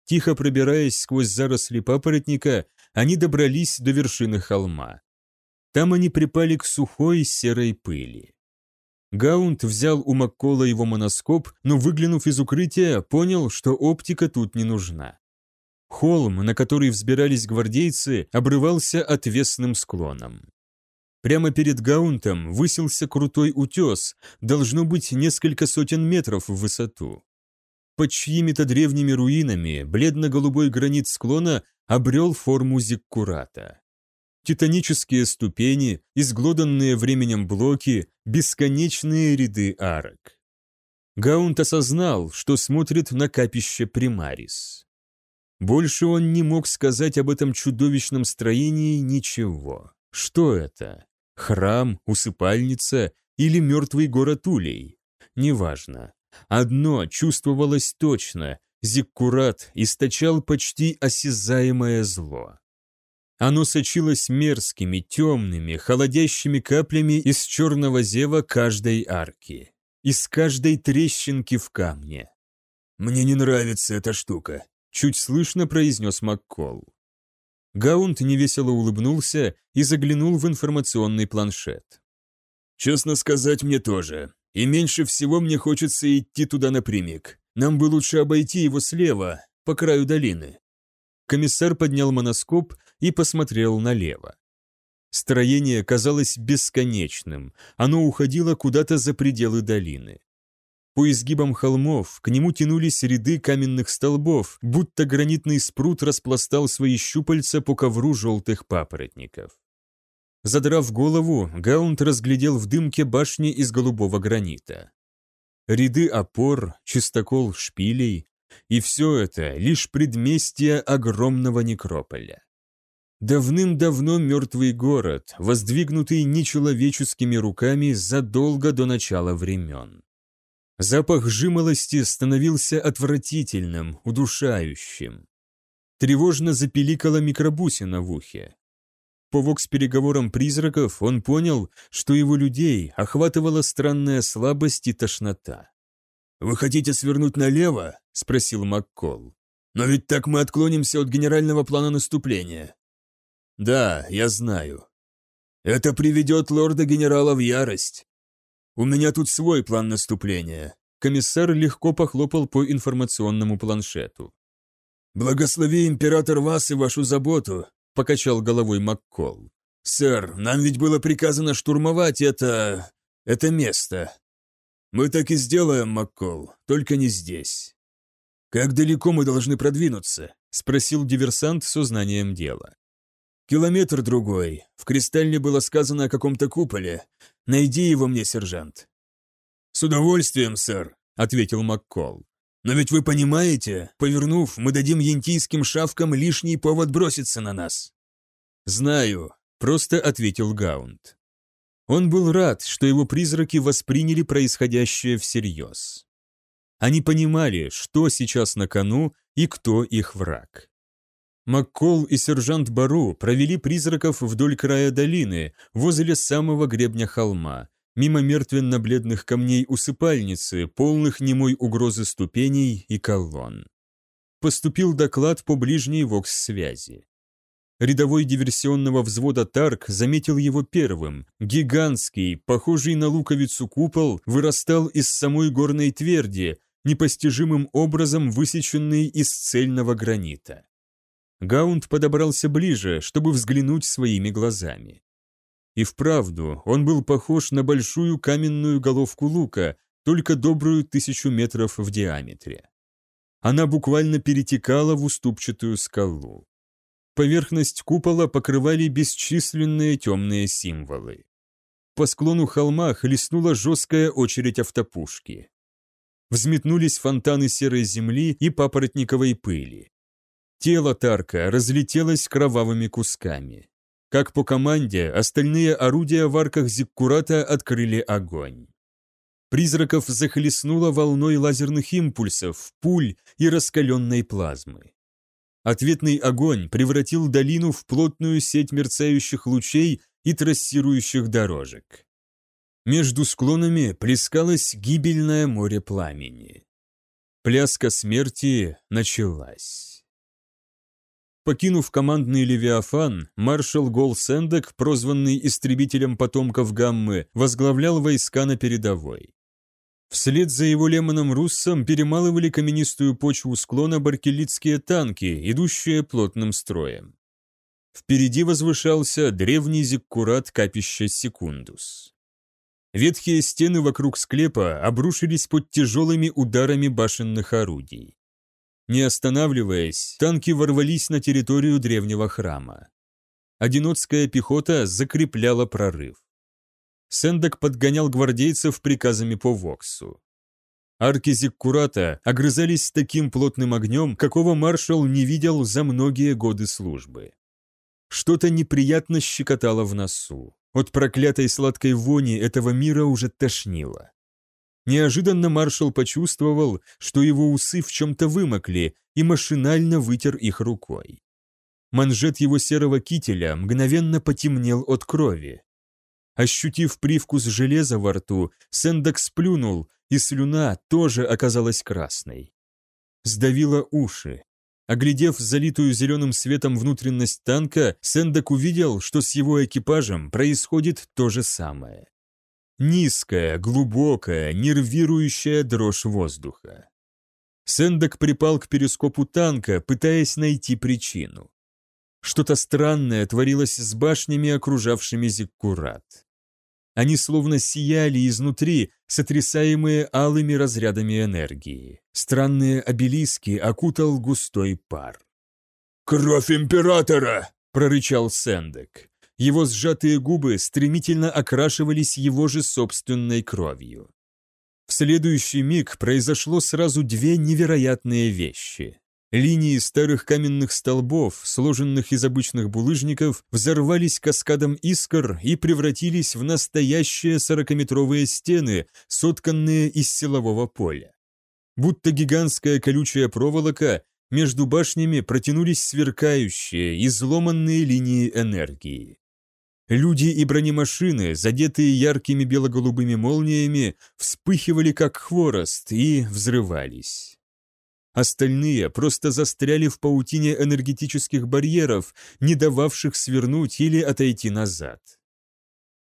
Тихо пробираясь сквозь заросли папоротника, они добрались до вершины холма. Там они припали к сухой серой пыли. Гаунт взял у Маккола его моноскоп, но, выглянув из укрытия, понял, что оптика тут не нужна. Холм, на который взбирались гвардейцы, обрывался отвесным склоном. Прямо перед Гаунтом высился крутой утес, должно быть несколько сотен метров в высоту. Под чьими-то древними руинами бледно-голубой гранит склона обрел форму зиккурата. Титанические ступени, изглоданные временем блоки, бесконечные ряды арок. Гаунт осознал, что смотрит на капище Примарис. Больше он не мог сказать об этом чудовищном строении ничего. Что это? Храм, усыпальница или мертвый город Улей? Неважно. Одно чувствовалось точно – Зиккурат источал почти осязаемое зло. Оно сочилось мерзкими, темными, холодящими каплями из черного зева каждой арки, из каждой трещинки в камне. «Мне не нравится эта штука», — чуть слышно произнес Маккол. Гаунт невесело улыбнулся и заглянул в информационный планшет. «Честно сказать, мне тоже. И меньше всего мне хочется идти туда напрямик. Нам бы лучше обойти его слева, по краю долины». Комиссар поднял моноскоп и посмотрел налево. Строение казалось бесконечным, оно уходило куда-то за пределы долины. По изгибам холмов к нему тянулись ряды каменных столбов, будто гранитный спрут распластал свои щупальца по ковру желтых папоротников. Задрав голову, Гаунт разглядел в дымке башни из голубого гранита. Ряды опор, чистокол шпилей, и все это лишь предместье огромного некрополя. Давным-давно мертвый город, воздвигнутый нечеловеческими руками задолго до начала времен. Запах жимолости становился отвратительным, удушающим. Тревожно запеликала микробусина в ухе. По вокс-переговорам призраков он понял, что его людей охватывала странная слабость и тошнота. «Вы хотите свернуть налево?» – спросил Маккол. «Но ведь так мы отклонимся от генерального плана наступления». «Да, я знаю. Это приведет лорда-генерала в ярость. У меня тут свой план наступления. Комиссар легко похлопал по информационному планшету. «Благослови император вас и вашу заботу», — покачал головой Маккол. «Сэр, нам ведь было приказано штурмовать это... это место». «Мы так и сделаем, Маккол, только не здесь». «Как далеко мы должны продвинуться?» — спросил диверсант с узнанием дела. «Километр другой. В кристалле было сказано о каком-то куполе. Найди его мне, сержант». «С удовольствием, сэр», — ответил Маккол. «Но ведь вы понимаете, повернув, мы дадим янтийским шавкам лишний повод броситься на нас». «Знаю», — просто ответил Гаунд. Он был рад, что его призраки восприняли происходящее всерьез. Они понимали, что сейчас на кону и кто их враг. Маккол и сержант Бару провели призраков вдоль края долины, возле самого гребня холма, мимо мертвенно-бледных камней усыпальницы, полных немой угрозы ступеней и колонн. Поступил доклад по ближней вокс-связи. Рядовой диверсионного взвода Тарк заметил его первым. Гигантский, похожий на луковицу купол, вырастал из самой горной тверди, непостижимым образом высеченный из цельного гранита. Гаунд подобрался ближе, чтобы взглянуть своими глазами. И вправду, он был похож на большую каменную головку лука, только добрую тысячу метров в диаметре. Она буквально перетекала в уступчатую скалу. Поверхность купола покрывали бесчисленные темные символы. По склону холма хлестнула жесткая очередь автопушки. Взметнулись фонтаны серой земли и папоротниковой пыли. Тело Тарка разлетелось кровавыми кусками. Как по команде, остальные орудия в арках Зиккурата открыли огонь. Призраков захлестнуло волной лазерных импульсов, пуль и раскаленной плазмы. Ответный огонь превратил долину в плотную сеть мерцающих лучей и трассирующих дорожек. Между склонами плескалось гибельное море пламени. Пляска смерти началась. Покинув командный Левиафан, маршал Гол Сендек, прозванный истребителем потомков Гаммы, возглавлял войска на передовой. Вслед за его Лемоном Руссом перемалывали каменистую почву склона баркелитские танки, идущие плотным строем. Впереди возвышался древний зиккурат капища Секундус. Ветхие стены вокруг склепа обрушились под тяжелыми ударами башенных орудий. Не останавливаясь, танки ворвались на территорию древнего храма. Одиночская пехота закрепляла прорыв. Сендек подгонял гвардейцев приказами по Воксу. Арки Зиккурата огрызались таким плотным огнем, какого маршал не видел за многие годы службы. Что-то неприятно щекотало в носу. От проклятой сладкой вони этого мира уже тошнило. Неожиданно маршал почувствовал, что его усы в чем-то вымокли, и машинально вытер их рукой. Манжет его серого кителя мгновенно потемнел от крови. Ощутив привкус железа во рту, Сендок сплюнул, и слюна тоже оказалась красной. Сдавило уши. Оглядев залитую зеленым светом внутренность танка, Сендок увидел, что с его экипажем происходит то же самое. Низкая, глубокая, нервирующая дрожь воздуха. Сендок припал к перископу танка, пытаясь найти причину. Что-то странное творилось с башнями, окружавшими Зиккурат. Они словно сияли изнутри, сотрясаемые алыми разрядами энергии. Странные обелиски окутал густой пар. «Кровь императора!» – прорычал Сендек. Его сжатые губы стремительно окрашивались его же собственной кровью. В следующий миг произошло сразу две невероятные вещи. Линии старых каменных столбов, сложенных из обычных булыжников, взорвались каскадом искр и превратились в настоящие сорокаметровые стены, сотканные из силового поля. Будто гигантская колючая проволока, между башнями протянулись сверкающие, изломанные линии энергии. Люди и бронемашины, задетые яркими бело-голубыми молниями, вспыхивали как хворост и взрывались. Остальные просто застряли в паутине энергетических барьеров, не дававших свернуть или отойти назад.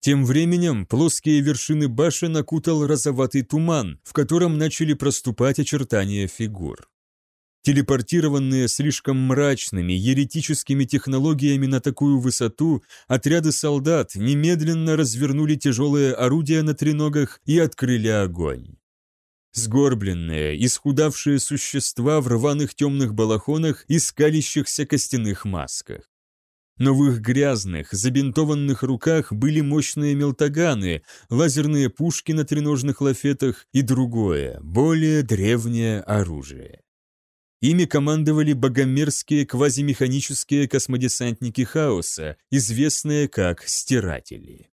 Тем временем плоские вершины башен окутал розоватый туман, в котором начали проступать очертания фигур. Телепортированные слишком мрачными, еретическими технологиями на такую высоту, отряды солдат немедленно развернули тяжелые орудия на треногах и открыли огонь. Сгорбленные, исхудавшие существа в рваных темных балахонах и скалящихся костяных масках. Но в их грязных, забинтованных руках были мощные мелтаганы, лазерные пушки на треножных лафетах и другое, более древнее оружие. Ими командовали богомерзкие квазимеханические космодесантники хаоса, известные как «стиратели».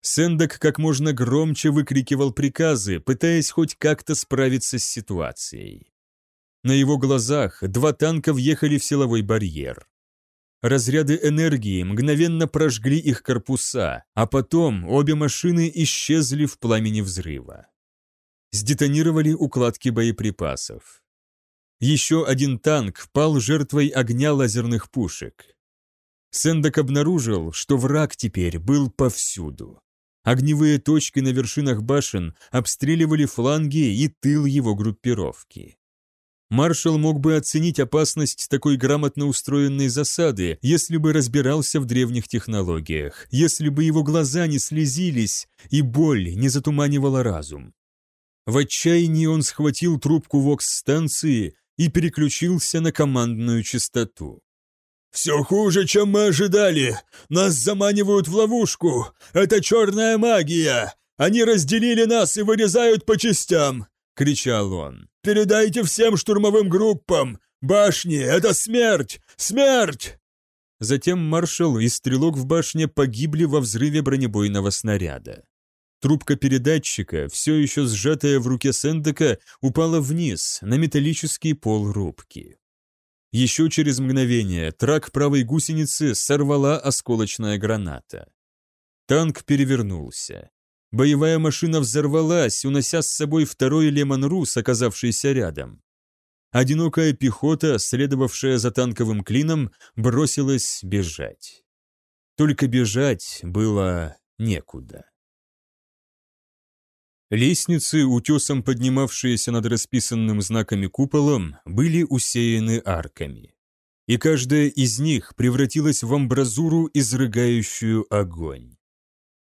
Сендок как можно громче выкрикивал приказы, пытаясь хоть как-то справиться с ситуацией. На его глазах два танка въехали в силовой барьер. Разряды энергии мгновенно прожгли их корпуса, а потом обе машины исчезли в пламени взрыва. Сдетонировали укладки боеприпасов. Еще один танк пал жертвой огня лазерных пушек. Сендок обнаружил, что враг теперь был повсюду. Огневые точки на вершинах башен обстреливали фланги и тыл его группировки. Маршал мог бы оценить опасность такой грамотно устроенной засады, если бы разбирался в древних технологиях, если бы его глаза не слезились и боль не затуманивала разум. В отчаянии он схватил трубку вокс-станции и переключился на командную частоту. «Все хуже, чем мы ожидали! Нас заманивают в ловушку! Это черная магия! Они разделили нас и вырезают по частям!» — кричал он. Передайте всем штурмовым группам! Башни — это смерть! Смерть!» Затем маршал и стрелок в башне погибли во взрыве бронебойного снаряда. Трубка передатчика, все еще сжатая в руке Сендека, упала вниз, на металлический пол рубки. Еще через мгновение трак правой гусеницы сорвала осколочная граната. Танк перевернулся. Боевая машина взорвалась, унося с собой второй Лемон Рус, оказавшийся рядом. Одинокая пехота, следовавшая за танковым клином, бросилась бежать. Только бежать было некуда. Лестницы, утесом поднимавшиеся над расписанным знаками куполом, были усеяны арками. И каждая из них превратилась в амбразуру, изрыгающую огонь.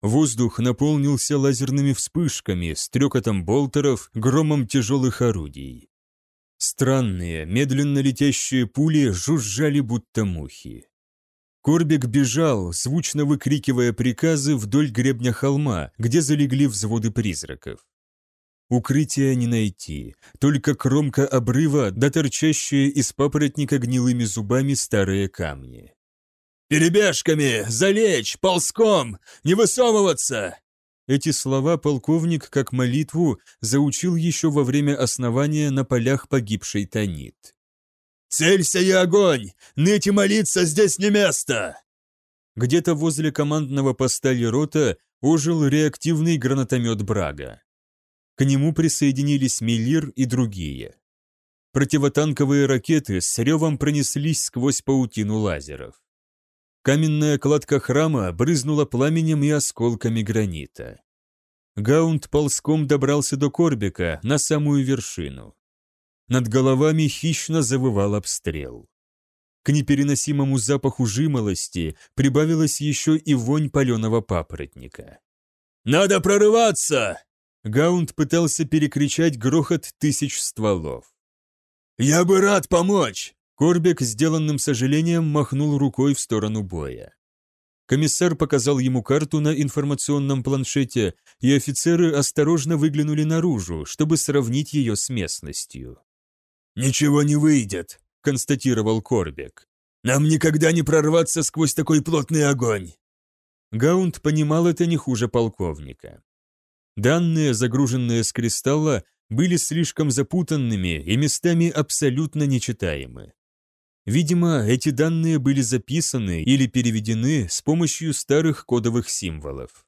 Воздух наполнился лазерными вспышками, стрекотом болтеров, громом тяжелых орудий. Странные, медленно летящие пули жужжали, будто мухи. Корбик бежал, звучно выкрикивая приказы вдоль гребня холма, где залегли взводы призраков. Укрытия не найти, только кромка обрыва да торчащие из папоротника гнилыми зубами старые камни. «Перебежками! Залечь! Ползком! Не высовываться!» Эти слова полковник, как молитву, заучил еще во время основания на полях погибшей Танит. «Целься и огонь! Ныть и молиться здесь не место!» Где-то возле командного поста Лерота ожил реактивный гранатомет Брага. К нему присоединились Миллир и другие. Противотанковые ракеты с ревом пронеслись сквозь паутину лазеров. Каменная кладка храма брызнула пламенем и осколками гранита. Гаунд ползком добрался до Корбика, на самую вершину. Над головами хищно завывал обстрел. К непереносимому запаху жимолости прибавилась еще и вонь паленого папоротника. «Надо прорываться!» Гаунд пытался перекричать грохот тысяч стволов. «Я бы рад помочь!» Корбек сделанным сожалением махнул рукой в сторону боя. Комиссар показал ему карту на информационном планшете, и офицеры осторожно выглянули наружу, чтобы сравнить ее с местностью. «Ничего не выйдет», — констатировал Корбек. «Нам никогда не прорваться сквозь такой плотный огонь». Гаунд понимал это не хуже полковника. Данные, загруженные с кристалла, были слишком запутанными и местами абсолютно нечитаемы. Видимо, эти данные были записаны или переведены с помощью старых кодовых символов.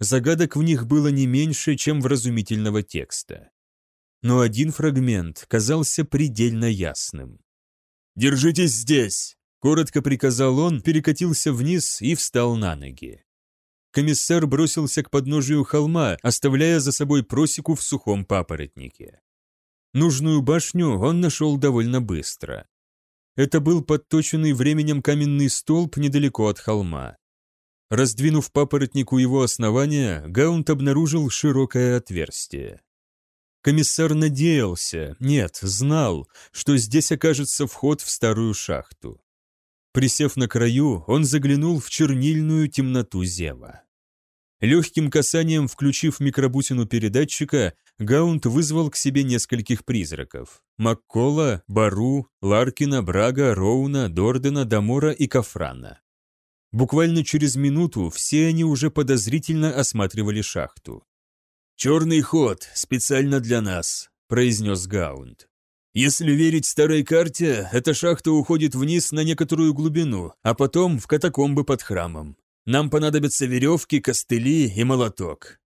Загадок в них было не меньше, чем вразумительного текста. Но один фрагмент казался предельно ясным. «Держитесь здесь!» – коротко приказал он, перекатился вниз и встал на ноги. Комиссар бросился к подножию холма, оставляя за собой просеку в сухом папоротнике. Нужную башню он нашел довольно быстро. Это был подточенный временем каменный столб недалеко от холма. Раздвинув папоротник у его основания, Гаунт обнаружил широкое отверстие. Комиссар надеялся, нет, знал, что здесь окажется вход в старую шахту. Присев на краю, он заглянул в чернильную темноту зева. Легким касанием включив микробусину передатчика, Гаунт вызвал к себе нескольких призраков. Маккола, Бару, Ларкина, Брага, Роуна, Дордена, Дамора и Кафрана. Буквально через минуту все они уже подозрительно осматривали шахту. «Черный ход, специально для нас», — произнес Гаунд. Если верить старой карте, эта шахта уходит вниз на некоторую глубину, а потом в катакомбы под храмом. Нам понадобятся веревки, костыли и молоток».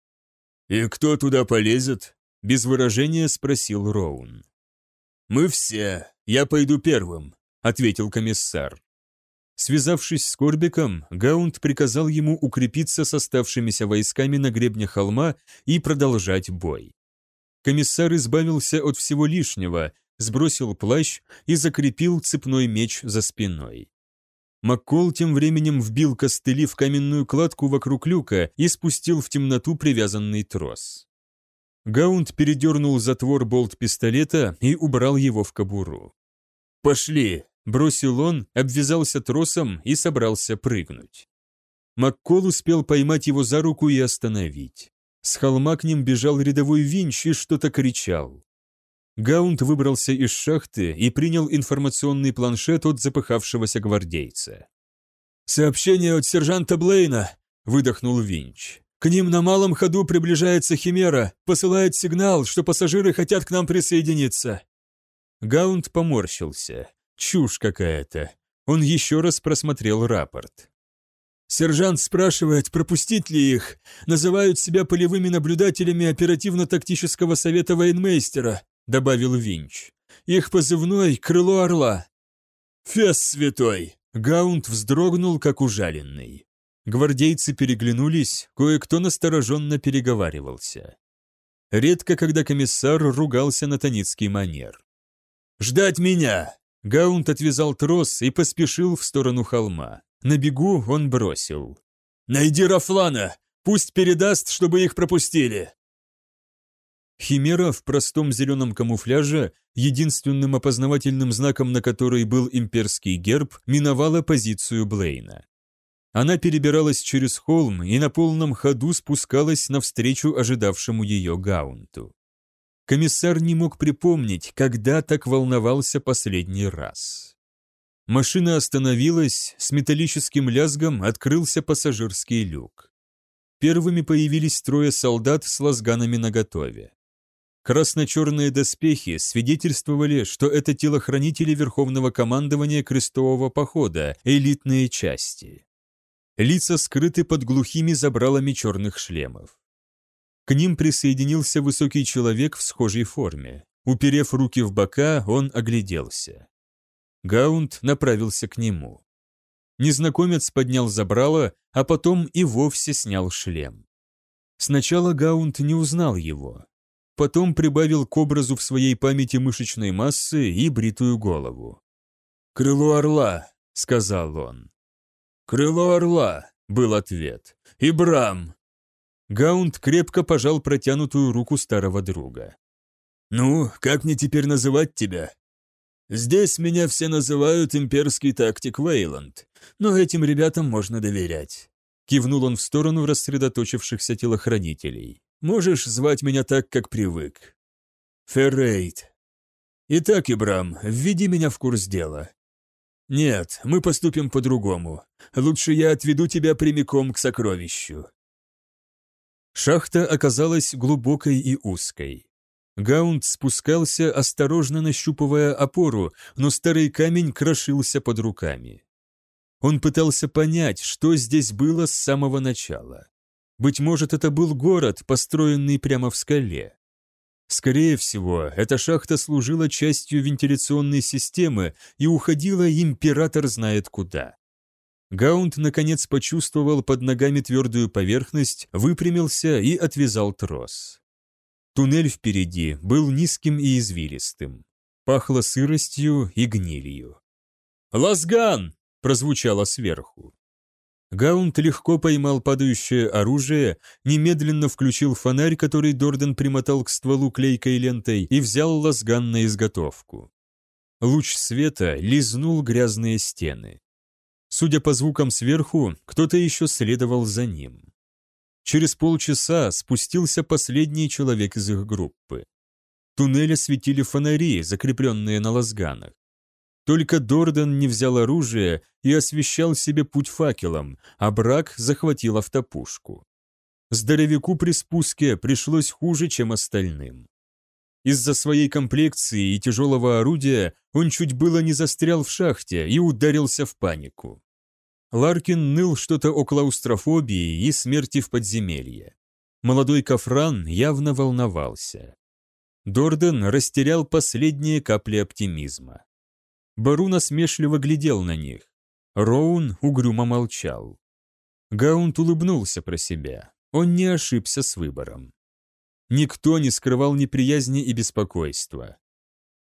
«И кто туда полезет?» – без выражения спросил Роун. «Мы все. Я пойду первым», – ответил комиссар. Связавшись с Корбиком, Гаунд приказал ему укрепиться с оставшимися войсками на гребне холма и продолжать бой. Комиссар избавился от всего лишнего, сбросил плащ и закрепил цепной меч за спиной. Маккол тем временем вбил костыли в каменную кладку вокруг люка и спустил в темноту привязанный трос. Гаунд передернул затвор болт пистолета и убрал его в кобуру. «Пошли!» Бросил он, обвязался тросом и собрался прыгнуть. Маккол успел поймать его за руку и остановить. С холма к ним бежал рядовой Винч и что-то кричал. Гаунт выбрался из шахты и принял информационный планшет от запыхавшегося гвардейца. «Сообщение от сержанта Блейна!» – выдохнул Винч. «К ним на малом ходу приближается Химера, посылает сигнал, что пассажиры хотят к нам присоединиться». Гаунт поморщился. Чушь какая-то. Он еще раз просмотрел рапорт. Сержант спрашивает, пропустить ли их. Называют себя полевыми наблюдателями оперативно-тактического совета военмейстера, добавил Винч. Их позывной — крыло орла. Фес святой! Гаунт вздрогнул, как ужаленный. Гвардейцы переглянулись, кое-кто настороженно переговаривался. Редко, когда комиссар ругался на таницкий манер. «Ждать меня!» Гаунт отвязал трос и поспешил в сторону холма. На бегу он бросил. «Найди Рафлана! Пусть передаст, чтобы их пропустили!» Химера в простом зеленом камуфляже, единственным опознавательным знаком на который был имперский герб, миновала позицию Блейна. Она перебиралась через холм и на полном ходу спускалась навстречу ожидавшему ее Гаунту. Комиссар не мог припомнить, когда так волновался последний раз. Машина остановилась, с металлическим лязгом открылся пассажирский люк. Первыми появились трое солдат с лазганами наготове. Красно-черные доспехи свидетельствовали, что это телохранители Верховного командования крестового похода, элитные части. Лица скрыты под глухими забралами черных шлемов. К ним присоединился высокий человек в схожей форме. Уперев руки в бока, он огляделся. Гаунд направился к нему. Незнакомец поднял забрало, а потом и вовсе снял шлем. Сначала Гаунд не узнал его. Потом прибавил к образу в своей памяти мышечной массы и бритую голову. «Крыло орла», — сказал он. «Крыло орла», — был ответ. «Ибрам, Гаунд крепко пожал протянутую руку старого друга. «Ну, как мне теперь называть тебя?» «Здесь меня все называют имперский тактик Вейланд, но этим ребятам можно доверять». Кивнул он в сторону рассредоточившихся телохранителей. «Можешь звать меня так, как привык». «Феррейт». «Итак, Ибрам, введи меня в курс дела». «Нет, мы поступим по-другому. Лучше я отведу тебя прямиком к сокровищу. Шахта оказалась глубокой и узкой. Гаунд спускался, осторожно нащупывая опору, но старый камень крошился под руками. Он пытался понять, что здесь было с самого начала. Быть может, это был город, построенный прямо в скале. Скорее всего, эта шахта служила частью вентиляционной системы и уходила император знает куда. Гаунд наконец почувствовал под ногами твердую поверхность, выпрямился и отвязал трос. Туннель впереди был низким и извилистым. Пахло сыростью и гнилью. «Лазган!» – прозвучало сверху. Гаунд легко поймал падающее оружие, немедленно включил фонарь, который Дорден примотал к стволу клейкой лентой, и взял лазган на изготовку. Луч света лизнул грязные стены. Судя по звукам сверху, кто-то еще следовал за ним. Через полчаса спустился последний человек из их группы. Туннели светили фонари, закрепленные на лазганах. Только Дорден не взял оружие и освещал себе путь факелом, а Брак захватил автопушку. Здоровяку при спуске пришлось хуже, чем остальным. Из-за своей комплекции и тяжелого орудия он чуть было не застрял в шахте и ударился в панику. Ларкин ныл что-то о клаустрофобии и смерти в подземелье. Молодой Кафран явно волновался. Дорден растерял последние капли оптимизма. Бару насмешливо глядел на них. Роун угрюмо молчал. Гаунт улыбнулся про себя. Он не ошибся с выбором. Никто не скрывал неприязни и беспокойства.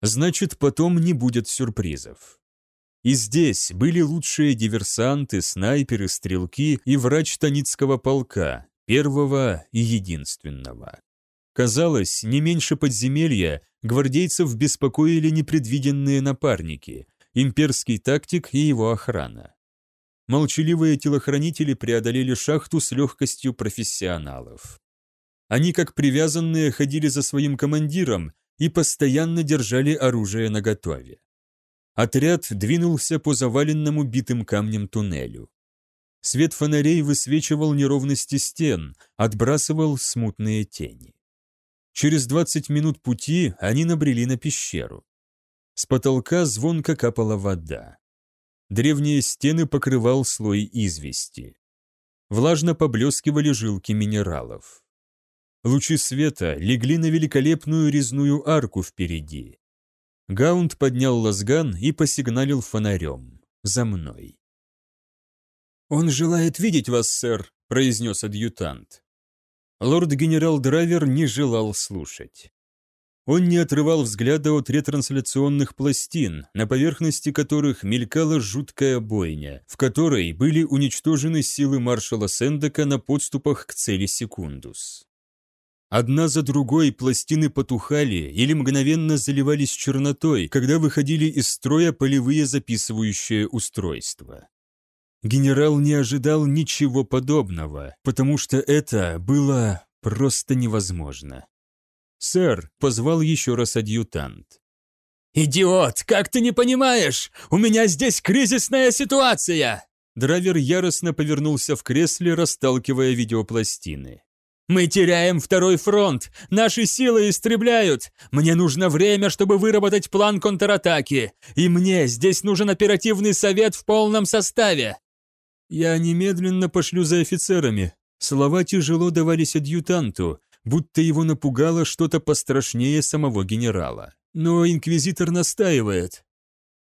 Значит, потом не будет сюрпризов. И здесь были лучшие диверсанты, снайперы, стрелки и врач Таницкого полка, первого и единственного. Казалось, не меньше подземелья гвардейцев беспокоили непредвиденные напарники, имперский тактик и его охрана. Молчаливые телохранители преодолели шахту с легкостью профессионалов. Они, как привязанные, ходили за своим командиром и постоянно держали оружие наготове. Отряд двинулся по заваленному битым камнем туннелю. Свет фонарей высвечивал неровности стен, отбрасывал смутные тени. Через 20 минут пути они набрели на пещеру. С потолка звонко капала вода. Древние стены покрывал слой извести. Влажно поблескивали жилки минералов. Лучи света легли на великолепную резную арку впереди. Гаунд поднял лазган и посигналил фонарем. «За мной». «Он желает видеть вас, сэр», — произнес адъютант. Лорд-генерал Драйвер не желал слушать. Он не отрывал взгляда от ретрансляционных пластин, на поверхности которых мелькала жуткая бойня, в которой были уничтожены силы маршала Сендека на подступах к цели Секундус. Одна за другой пластины потухали или мгновенно заливались чернотой, когда выходили из строя полевые записывающие устройства. Генерал не ожидал ничего подобного, потому что это было просто невозможно. «Сэр», — позвал еще раз адъютант. «Идиот, как ты не понимаешь? У меня здесь кризисная ситуация!» Драйвер яростно повернулся в кресле, расталкивая видеопластины. «Мы теряем второй фронт! Наши силы истребляют! Мне нужно время, чтобы выработать план контратаки! И мне здесь нужен оперативный совет в полном составе! «Я немедленно пошлю за офицерами». Слова тяжело давались адъютанту, будто его напугало что-то пострашнее самого генерала. Но инквизитор настаивает.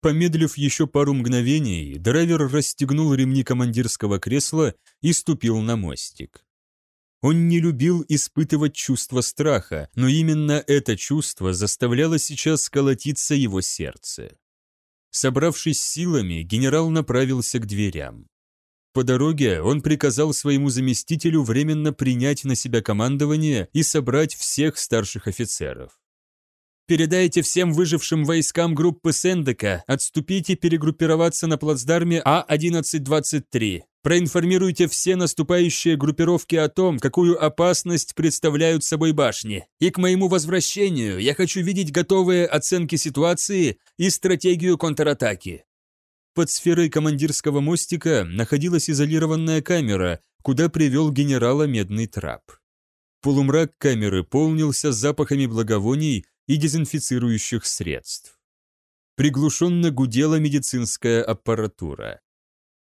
Помедлив еще пару мгновений, драйвер расстегнул ремни командирского кресла и ступил на мостик. Он не любил испытывать чувство страха, но именно это чувство заставляло сейчас колотиться его сердце. Собравшись силами, генерал направился к дверям. По дороге он приказал своему заместителю временно принять на себя командование и собрать всех старших офицеров. Передайте всем выжившим войскам группы Сендека отступить и перегруппироваться на плацдарме А-1123. Проинформируйте все наступающие группировки о том, какую опасность представляют собой башни. И к моему возвращению я хочу видеть готовые оценки ситуации и стратегию контратаки. Под сферой командирского мостика находилась изолированная камера, куда привел генерала медный трап. Полумрак камеры полнился запахами благовоний и дезинфицирующих средств. Приглушенно гудела медицинская аппаратура.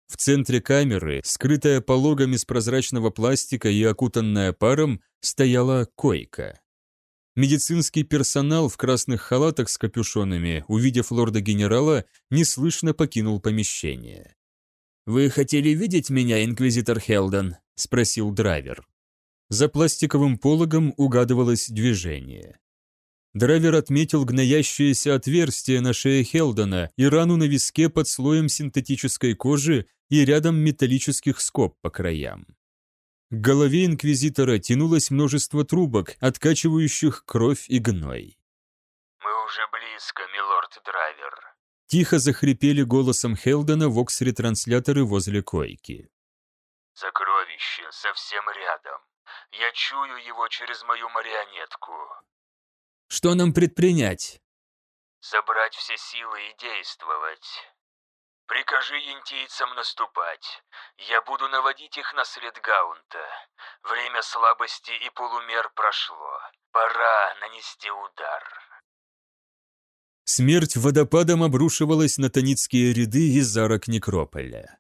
В центре камеры, скрытая пологом из прозрачного пластика и окутанная паром, стояла койка. Медицинский персонал в красных халатах с капюшонами, увидев лорда-генерала, неслышно покинул помещение. «Вы хотели видеть меня, инквизитор Хелден?» – спросил драйвер. За пластиковым пологом угадывалось движение. Драйвер отметил гноящееся отверстие на шее Хелдона и рану на виске под слоем синтетической кожи и рядом металлических скоб по краям. К голове инквизитора тянулось множество трубок, откачивающих кровь и гной. «Мы уже близко, милорд-драйвер», — тихо захрипели голосом Хелдена вокс-ретрансляторы возле койки. «Сокровище совсем рядом. Я чую его через мою марионетку». «Что нам предпринять?» «Собрать все силы и действовать». Прикажи янтийцам наступать. Я буду наводить их на след Гаунта. Время слабости и полумер прошло. Пора нанести удар. Смерть водопадом обрушивалась на таницкие ряды из арок некрополя.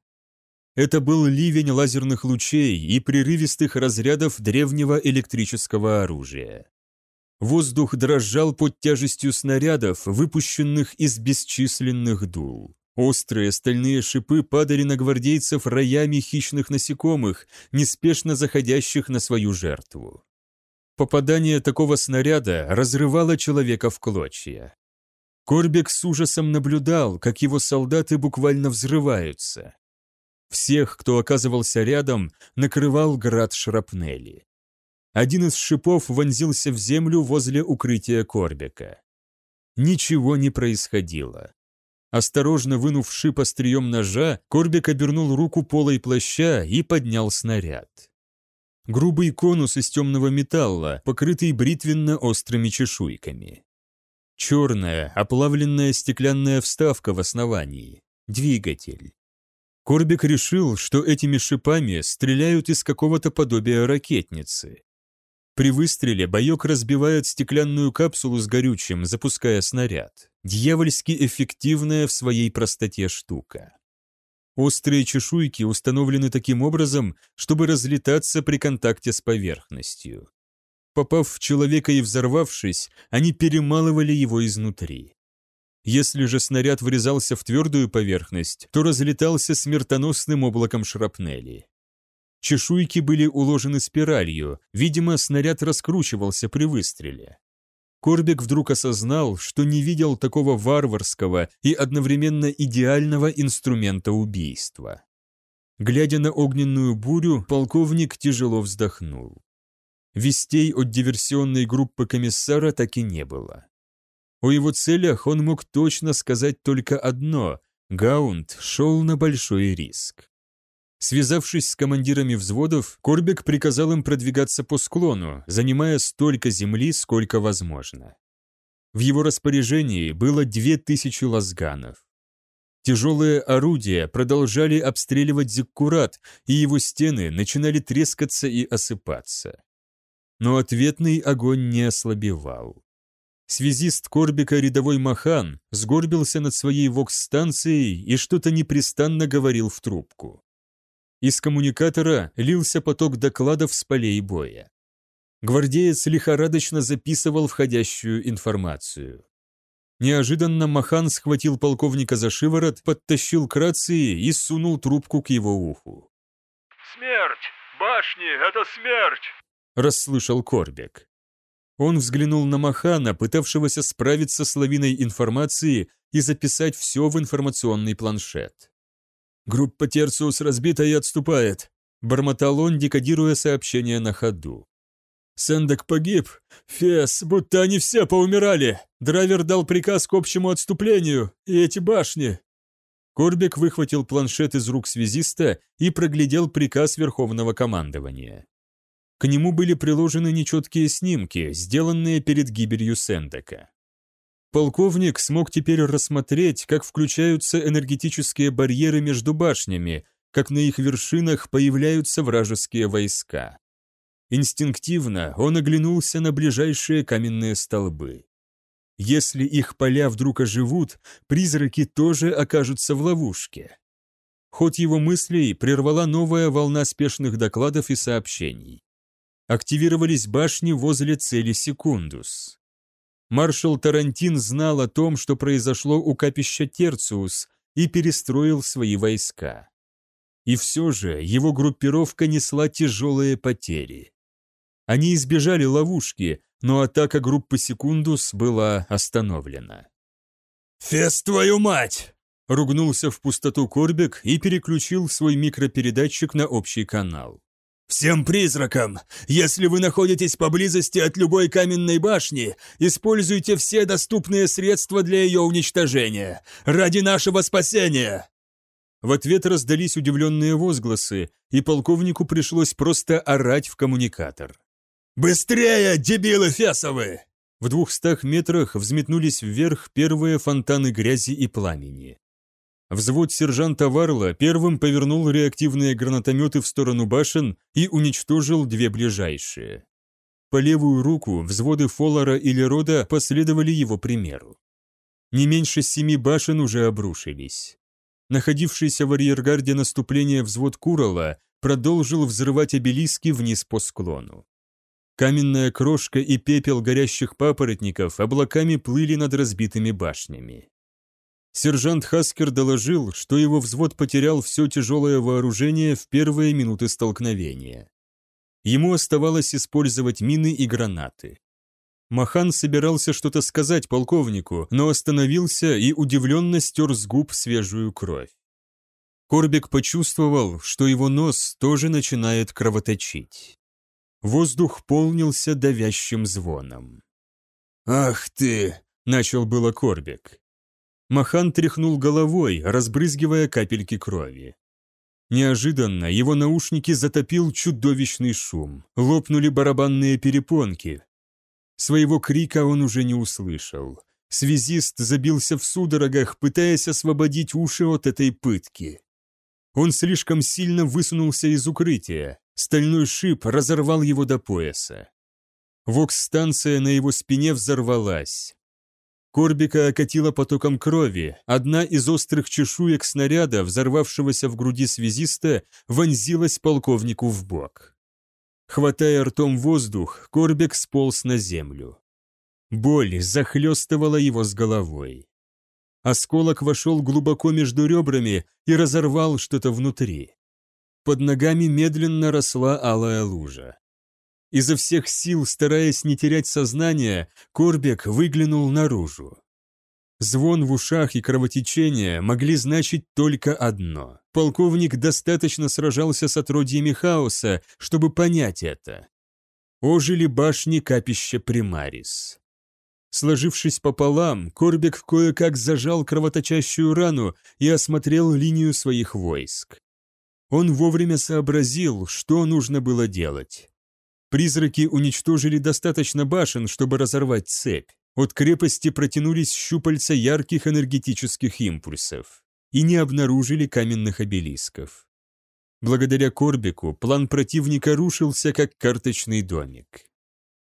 Это был ливень лазерных лучей и прерывистых разрядов древнего электрического оружия. Воздух дрожал под тяжестью снарядов, выпущенных из бесчисленных дул. Острые стальные шипы падали на гвардейцев роями хищных насекомых, неспешно заходящих на свою жертву. Попадание такого снаряда разрывало человека в клочья. Корбек с ужасом наблюдал, как его солдаты буквально взрываются. Всех, кто оказывался рядом, накрывал град шрапнели. Один из шипов вонзился в землю возле укрытия Корбека. Ничего не происходило. Осторожно вынув шип острием ножа, Корбек обернул руку полой плаща и поднял снаряд. Грубый конус из темного металла, покрытый бритвенно-острыми чешуйками. Черная, оплавленная стеклянная вставка в основании. Двигатель. Корбик решил, что этими шипами стреляют из какого-то подобия ракетницы. При выстреле боек разбивает стеклянную капсулу с горючим, запуская снаряд. Дьявольски эффективная в своей простоте штука. Острые чешуйки установлены таким образом, чтобы разлетаться при контакте с поверхностью. Попав в человека и взорвавшись, они перемалывали его изнутри. Если же снаряд врезался в твердую поверхность, то разлетался смертоносным облаком шрапнели. Чешуйки были уложены спиралью, видимо, снаряд раскручивался при выстреле. Корбек вдруг осознал, что не видел такого варварского и одновременно идеального инструмента убийства. Глядя на огненную бурю, полковник тяжело вздохнул. Вестей от диверсионной группы комиссара так и не было. О его целях он мог точно сказать только одно – Гаунд шел на большой риск. Связавшись с командирами взводов, Корбек приказал им продвигаться по склону, занимая столько земли, сколько возможно. В его распоряжении было две тысячи лазганов. Тяжелые орудия продолжали обстреливать Зиккурат, и его стены начинали трескаться и осыпаться но ответный огонь не ослабевал. Связист Корбика рядовой Махан сгорбился над своей вокс-станцией и что-то непрестанно говорил в трубку. Из коммуникатора лился поток докладов с полей боя. Гвардеец лихорадочно записывал входящую информацию. Неожиданно Махан схватил полковника за шиворот, подтащил к рации и сунул трубку к его уху. «Смерть! Башни! Это смерть!» расслышал Корбек. Он взглянул на Махана, пытавшегося справиться с лавиной информации и записать все в информационный планшет. «Группа Терциус разбита и отступает», — бормотал он, декодируя сообщение на ходу. «Сендек погиб. Фес, будто они все поумирали. Драйвер дал приказ к общему отступлению. И эти башни...» Корбек выхватил планшет из рук связиста и проглядел приказ Верховного командования. К нему были приложены нечеткие снимки, сделанные перед гибелью Сендека. Полковник смог теперь рассмотреть, как включаются энергетические барьеры между башнями, как на их вершинах появляются вражеские войска. Инстинктивно он оглянулся на ближайшие каменные столбы. Если их поля вдруг оживут, призраки тоже окажутся в ловушке. Ход его мыслей прервала новая волна спешных докладов и сообщений активировались башни возле цели Секундус. Маршал Тарантин знал о том, что произошло у капища Терциус, и перестроил свои войска. И все же его группировка несла тяжелые потери. Они избежали ловушки, но атака группы Секундус была остановлена. «Фест твою мать!» Ругнулся в пустоту Корбек и переключил свой микропередатчик на общий канал. «Всем призракам, если вы находитесь поблизости от любой каменной башни, используйте все доступные средства для ее уничтожения. Ради нашего спасения!» В ответ раздались удивленные возгласы, и полковнику пришлось просто орать в коммуникатор. «Быстрее, дебилы фесовы!» В двухстах метрах взметнулись вверх первые фонтаны грязи и пламени. Взвод сержанта Варла первым повернул реактивные гранатометы в сторону башен и уничтожил две ближайшие. По левую руку взводы Фоллара или Рода последовали его примеру. Не меньше семи башен уже обрушились. Находившийся в арьергарде наступления взвод Курала продолжил взрывать обелиски вниз по склону. Каменная крошка и пепел горящих папоротников облаками плыли над разбитыми башнями. Сержант Хаскер доложил, что его взвод потерял все тяжелое вооружение в первые минуты столкновения. Ему оставалось использовать мины и гранаты. Махан собирался что-то сказать полковнику, но остановился и удивленно стер с губ свежую кровь. Корбик почувствовал, что его нос тоже начинает кровоточить. Воздух полнился давящим звоном. «Ах ты!» — начал было Корбик. Махан тряхнул головой, разбрызгивая капельки крови. Неожиданно его наушники затопил чудовищный шум, лопнули барабанные перепонки. Своего крика он уже не услышал. Связист забился в судорогах, пытаясь освободить уши от этой пытки. Он слишком сильно высунулся из укрытия, стальной шип разорвал его до пояса. Вокс-станция на его спине взорвалась. Корбика окатила потоком крови. Одна из острых чешуек снаряда, взорвавшегося в груди связиста, вонзилась полковнику в бок. Хватая ртом воздух, Корбик сполз на землю. Боль захлестывала его с головой. Осколок вошел глубоко между ребрами и разорвал что-то внутри. Под ногами медленно росла алая лужа. Изо всех сил, стараясь не терять сознание, Корбек выглянул наружу. Звон в ушах и кровотечение могли значить только одно. Полковник достаточно сражался с отродьями хаоса, чтобы понять это. Ожили башни капища Примарис. Сложившись пополам, Корбек кое-как зажал кровоточащую рану и осмотрел линию своих войск. Он вовремя сообразил, что нужно было делать. Призраки уничтожили достаточно башен, чтобы разорвать цепь. От крепости протянулись щупальца ярких энергетических импульсов и не обнаружили каменных обелисков. Благодаря Корбику план противника рушился, как карточный домик.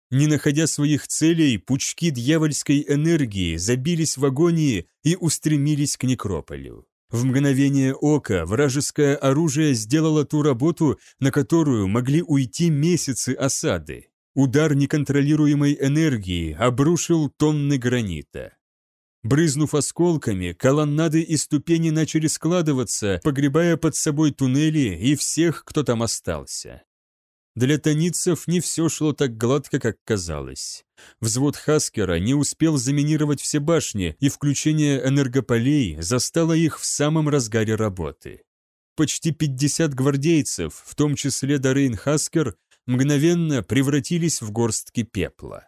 Не находя своих целей, пучки дьявольской энергии забились в агонии и устремились к некрополю. В мгновение ока вражеское оружие сделало ту работу, на которую могли уйти месяцы осады. Удар неконтролируемой энергии обрушил тонны гранита. Брызнув осколками, колоннады и ступени начали складываться, погребая под собой туннели и всех, кто там остался. Для таницев не все шло так гладко, как казалось. Взвод Хаскера не успел заминировать все башни, и включение энергополей застало их в самом разгаре работы. Почти 50 гвардейцев, в том числе Дорейн Хаскер, мгновенно превратились в горстки пепла.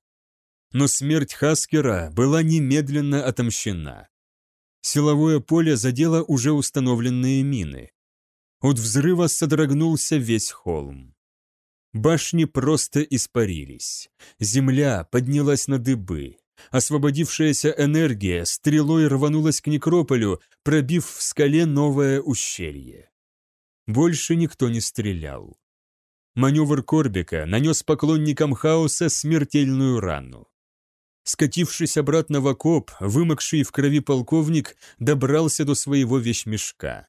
Но смерть Хаскера была немедленно отомщена. Силовое поле задело уже установленные мины. От взрыва содрогнулся весь холм. Башни просто испарились. Земля поднялась на дыбы. Освободившаяся энергия стрелой рванулась к некрополю, пробив в скале новое ущелье. Больше никто не стрелял. Маневр Корбика нанес поклонникам хаоса смертельную рану. Скатившись обратно в окоп, вымокший в крови полковник добрался до своего вещмешка.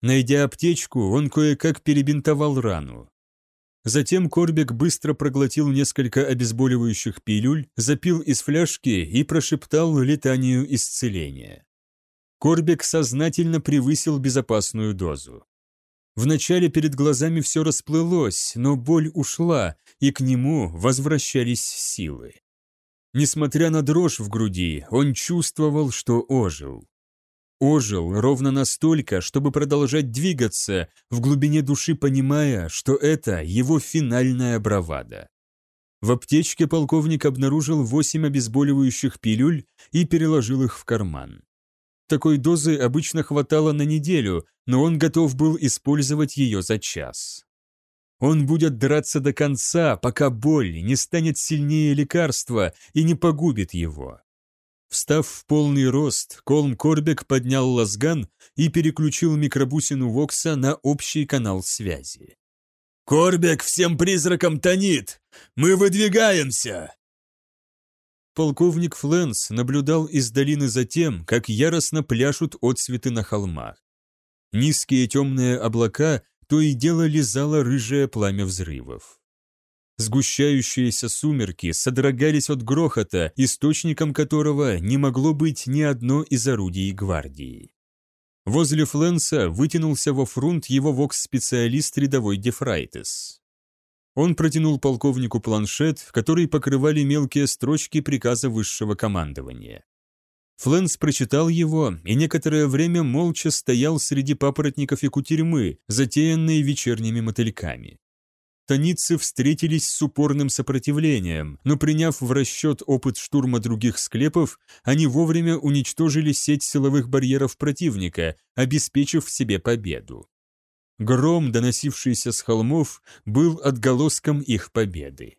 Найдя аптечку, он кое-как перебинтовал рану. Затем Корбек быстро проглотил несколько обезболивающих пилюль, запил из фляжки и прошептал летанию исцеления. Корбек сознательно превысил безопасную дозу. Вначале перед глазами все расплылось, но боль ушла, и к нему возвращались силы. Несмотря на дрожь в груди, он чувствовал, что ожил. Ожил ровно настолько, чтобы продолжать двигаться, в глубине души понимая, что это его финальная бравада. В аптечке полковник обнаружил восемь обезболивающих пилюль и переложил их в карман. Такой дозы обычно хватало на неделю, но он готов был использовать ее за час. Он будет драться до конца, пока боль не станет сильнее лекарства и не погубит его. Встав в полный рост, Колм Корбек поднял лазган и переключил микробусину Вокса на общий канал связи. «Корбек всем призракам тонит! Мы выдвигаемся!» Полковник Фленс наблюдал из долины за тем, как яростно пляшут отцветы на холмах. Низкие темные облака то и дело лизало рыжее пламя взрывов. Сгущающиеся сумерки содрогались от грохота, источником которого не могло быть ни одно из орудий гвардии. Возле Фленса вытянулся во фрунт его вокс-специалист рядовой Дефрайтес. Он протянул полковнику планшет, который покрывали мелкие строчки приказа высшего командования. Фленс прочитал его и некоторое время молча стоял среди папоротников и кутерьмы, затеянные вечерними мотыльками. Таницы встретились с упорным сопротивлением, но приняв в расчет опыт штурма других склепов, они вовремя уничтожили сеть силовых барьеров противника, обеспечив себе победу. Гром, доносившийся с холмов, был отголоском их победы.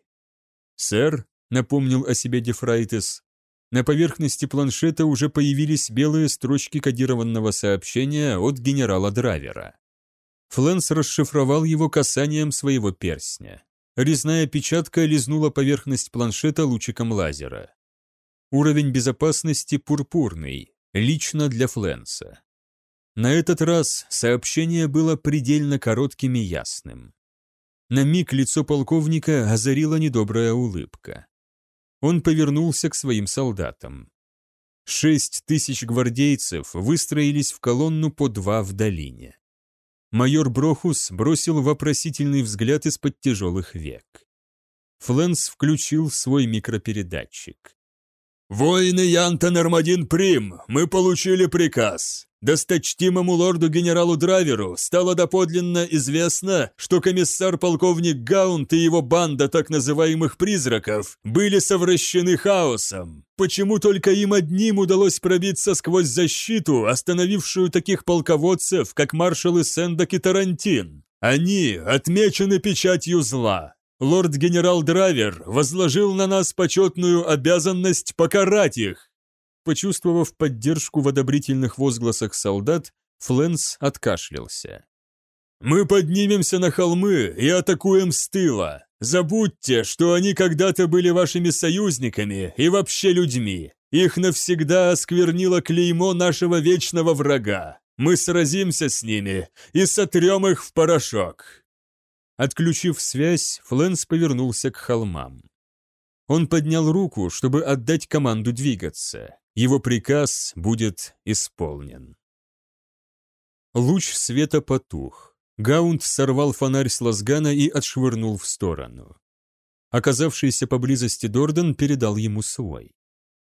«Сэр», — напомнил о себе Дефрайтес, на поверхности планшета уже появились белые строчки кодированного сообщения от генерала Драйвера. Флэнс расшифровал его касанием своего перстня. Резная печатка лизнула поверхность планшета лучиком лазера. Уровень безопасности пурпурный, лично для Фленса. На этот раз сообщение было предельно коротким и ясным. На миг лицо полковника озарила недобрая улыбка он повернулся к своим солдатам. Шесть тысяч гвардейцев выстроились в колонну по два в долине. Майор Брохус бросил вопросительный взгляд из-под тяжелых век. Фленс включил свой микропередатчик. «Воины Янта Нормадин Прим, мы получили приказ. Досточтимому лорду-генералу Драверу стало доподлинно известно, что комиссар-полковник Гаунт и его банда так называемых призраков были совращены хаосом. Почему только им одним удалось пробиться сквозь защиту, остановившую таких полководцев, как маршалы Сендок и Тарантин? Они отмечены печатью зла. Лорд-генерал Драйвер возложил на нас почетную обязанность покарать их. Почувствовав поддержку в одобрительных возгласах солдат, Фленс откашлялся. «Мы поднимемся на холмы и атакуем с тыла. Забудьте, что они когда-то были вашими союзниками и вообще людьми. Их навсегда осквернило клеймо нашего вечного врага. Мы сразимся с ними и сотрем их в порошок». Отключив связь, Фленс повернулся к холмам. Он поднял руку, чтобы отдать команду двигаться. Его приказ будет исполнен. Луч света потух. Гаунд сорвал фонарь с лазгана и отшвырнул в сторону. Оказавшийся поблизости Дорден передал ему свой.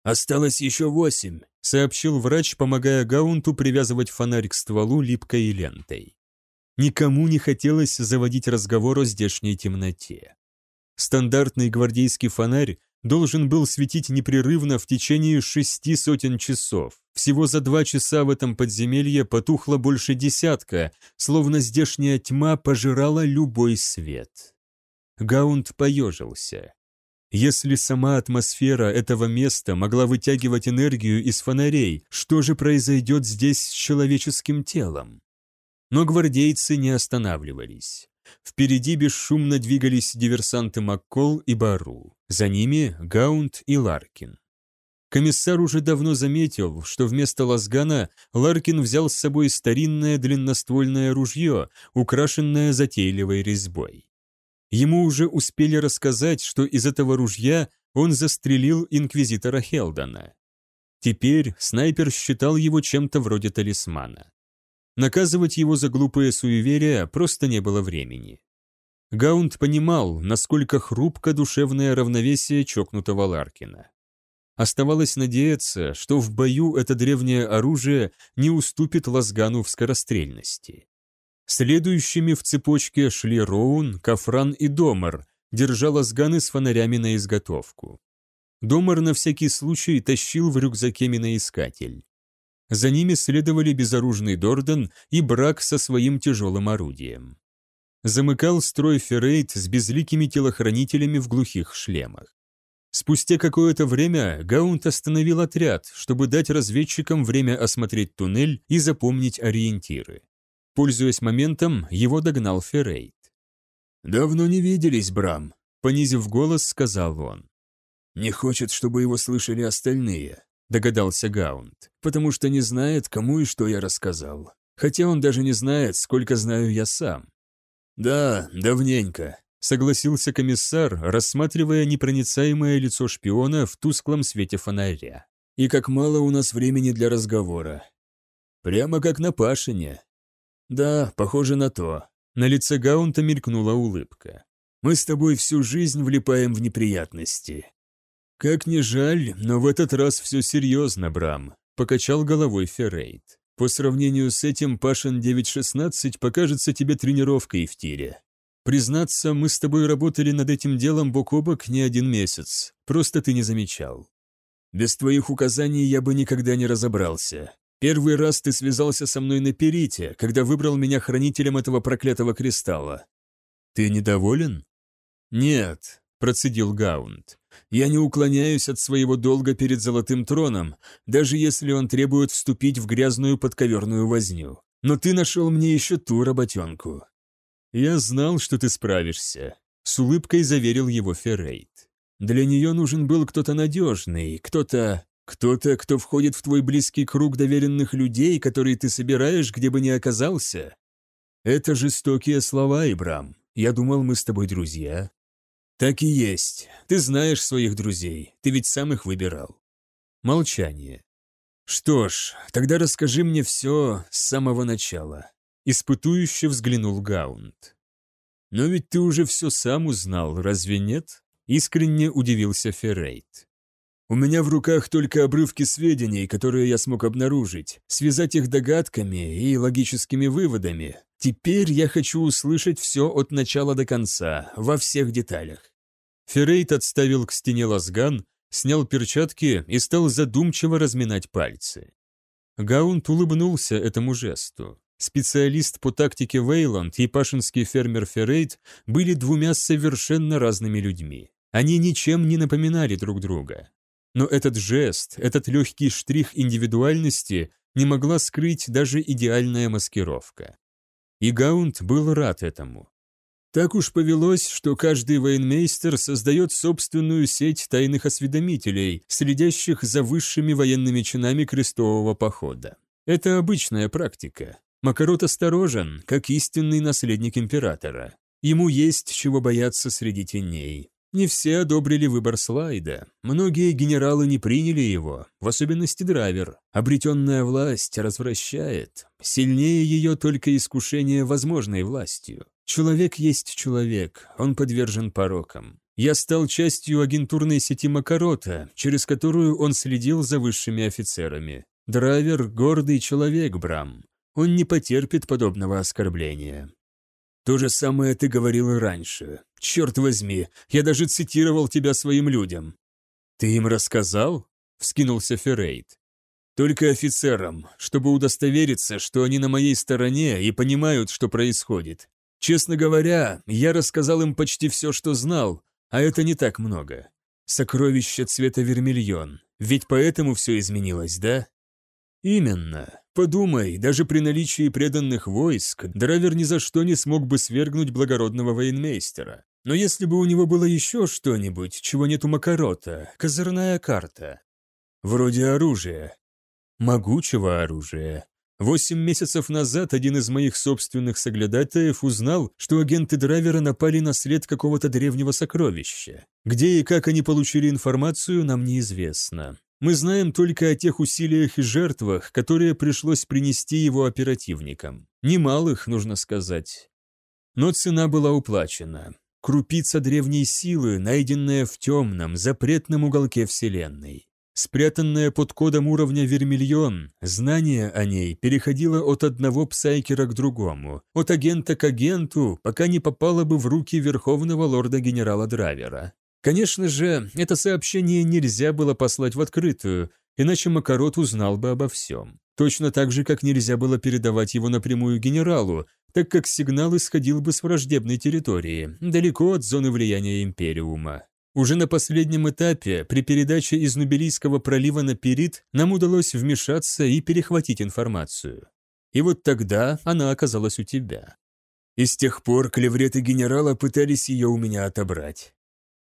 «Осталось еще восемь», — сообщил врач, помогая Гаунту привязывать фонарь к стволу липкой лентой. Никому не хотелось заводить разговор о здешней темноте. Стандартный гвардейский фонарь должен был светить непрерывно в течение шести сотен часов. Всего за два часа в этом подземелье потухло больше десятка, словно здешняя тьма пожирала любой свет. Гаунд поежился. Если сама атмосфера этого места могла вытягивать энергию из фонарей, что же произойдет здесь с человеческим телом? Но гвардейцы не останавливались. Впереди бесшумно двигались диверсанты Маккол и Бару. За ними Гаунд и Ларкин. Комиссар уже давно заметил, что вместо лазгана Ларкин взял с собой старинное длинноствольное ружье, украшенное затейливой резьбой. Ему уже успели рассказать, что из этого ружья он застрелил инквизитора Хелдона. Теперь снайпер считал его чем-то вроде талисмана. Наказывать его за глупые суеверия просто не было времени. Гаунд понимал, насколько хрупко душевное равновесие чокнутого Ларкина. Оставалось надеяться, что в бою это древнее оружие не уступит Лазгану в скорострельности. Следующими в цепочке шли Роун, Кафран и Домар, держа Лазганы с фонарями на изготовку. Домар на всякий случай тащил в рюкзаке миноискатель. За ними следовали безоружный Дорден и Брак со своим тяжелым орудием. Замыкал строй Феррейт с безликими телохранителями в глухих шлемах. Спустя какое-то время Гаунт остановил отряд, чтобы дать разведчикам время осмотреть туннель и запомнить ориентиры. Пользуясь моментом, его догнал Феррейт. «Давно не виделись, Брам», — понизив голос, сказал он. «Не хочет, чтобы его слышали остальные», — догадался Гаунд, «потому что не знает, кому и что я рассказал. Хотя он даже не знает, сколько знаю я сам». «Да, давненько», — согласился комиссар, рассматривая непроницаемое лицо шпиона в тусклом свете фонаря. «И как мало у нас времени для разговора. Прямо как на Пашине». «Да, похоже на то», на лице Гаунта мелькнула улыбка. «Мы с тобой всю жизнь влипаем в неприятности». «Как ни жаль, но в этот раз все серьезно, Брам», — покачал головой Феррейт. «По сравнению с этим Пашин 9.16 покажется тебе тренировкой в тире. Признаться, мы с тобой работали над этим делом бок о бок не один месяц, просто ты не замечал. Без твоих указаний я бы никогда не разобрался. Первый раз ты связался со мной на Перите, когда выбрал меня хранителем этого проклятого кристалла. Ты недоволен? Нет, процедил Гаунд. Я не уклоняюсь от своего долга перед Золотым Троном, даже если он требует вступить в грязную подковерную возню. Но ты нашел мне еще ту работенку. Я знал, что ты справишься, с улыбкой заверил его Феррейт. Для нее нужен был кто-то надежный, кто-то кто-то, кто входит в твой близкий круг доверенных людей, которые ты собираешь, где бы ни оказался? Это жестокие слова, Ибрам. Я думал, мы с тобой друзья. Так и есть. Ты знаешь своих друзей. Ты ведь сам их выбирал. Молчание. Что ж, тогда расскажи мне все с самого начала. Испытующе взглянул Гаунд. Но ведь ты уже все сам узнал, разве нет? Искренне удивился Феррейт. У меня в руках только обрывки сведений, которые я смог обнаружить, связать их догадками и логическими выводами. Теперь я хочу услышать все от начала до конца, во всех деталях. Феррейт отставил к стене лазган, снял перчатки и стал задумчиво разминать пальцы. Гаунт улыбнулся этому жесту. Специалист по тактике Вейланд и пашинский фермер Феррейт были двумя совершенно разными людьми. Они ничем не напоминали друг друга. Но этот жест, этот легкий штрих индивидуальности не могла скрыть даже идеальная маскировка. И Гаунд был рад этому. Так уж повелось, что каждый военмейстер создает собственную сеть тайных осведомителей, следящих за высшими военными чинами крестового похода. Это обычная практика. Макарот осторожен, как истинный наследник императора. Ему есть чего бояться среди теней. Не все одобрили выбор слайда. Многие генералы не приняли его, в особенности драйвер. Обретенная власть развращает. Сильнее ее только искушение возможной властью. Человек есть человек, он подвержен порокам. Я стал частью агентурной сети Макарота, через которую он следил за высшими офицерами. Драйвер – гордый человек, Брам. Он не потерпит подобного оскорбления. То же самое ты говорил и раньше. Черт возьми, я даже цитировал тебя своим людям. Ты им рассказал? Вскинулся Феррейт. Только офицерам, чтобы удостовериться, что они на моей стороне и понимают, что происходит. Честно говоря, я рассказал им почти все, что знал, а это не так много. Сокровище цвета вермильон. Ведь поэтому все изменилось, да? Именно. Подумай, даже при наличии преданных войск Драйвер ни за что не смог бы свергнуть благородного военмейстера. Но если бы у него было еще что-нибудь, чего нет у Макарота, козырная карта. Вроде оружия. Могучего оружия. Восемь месяцев назад один из моих собственных соглядатаев узнал, что агенты Драйвера напали на след какого-то древнего сокровища. Где и как они получили информацию, нам неизвестно. Мы знаем только о тех усилиях и жертвах, которые пришлось принести его оперативникам. Немалых, нужно сказать. Но цена была уплачена. Крупица древней силы, найденная в темном, запретном уголке Вселенной. Спрятанная под кодом уровня Вермильон, знание о ней переходило от одного псайкера к другому, от агента к агенту, пока не попало бы в руки верховного лорда-генерала Драйвера. Конечно же, это сообщение нельзя было послать в открытую, иначе Макарот узнал бы обо всем. Точно так же, как нельзя было передавать его напрямую генералу, так как сигнал исходил бы с враждебной территории, далеко от зоны влияния Империума. Уже на последнем этапе, при передаче из Нубелийского пролива на Перит, нам удалось вмешаться и перехватить информацию. И вот тогда она оказалась у тебя. И с тех пор клевреты генерала пытались ее у меня отобрать.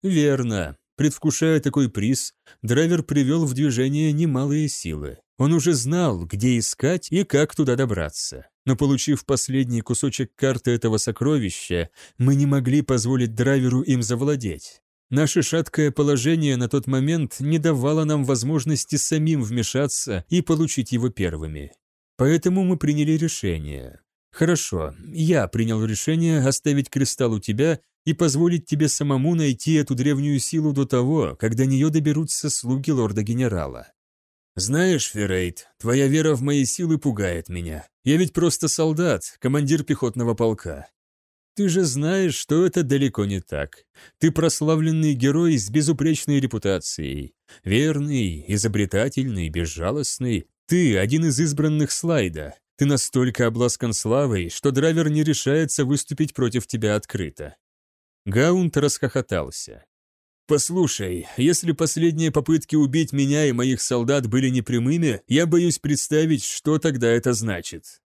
Верно. Предвкушая такой приз, драйвер привел в движение немалые силы. Он уже знал, где искать и как туда добраться. Но получив последний кусочек карты этого сокровища, мы не могли позволить драйверу им завладеть. Наше шаткое положение на тот момент не давало нам возможности самим вмешаться и получить его первыми. Поэтому мы приняли решение. Хорошо, я принял решение оставить кристалл у тебя и позволить тебе самому найти эту древнюю силу до того, когда нее доберутся слуги лорда-генерала. Знаешь, Феррейт, твоя вера в мои силы пугает меня. Я ведь просто солдат, командир пехотного полка. Ты же знаешь, что это далеко не так. Ты прославленный герой с безупречной репутацией. Верный, изобретательный, безжалостный. Ты один из избранных слайда. Ты настолько обласкан славой, что драйвер не решается выступить против тебя открыто. Гаунт расхохотался. «Послушай, если последние попытки убить меня и моих солдат были непрямыми, я боюсь представить, что тогда это значит».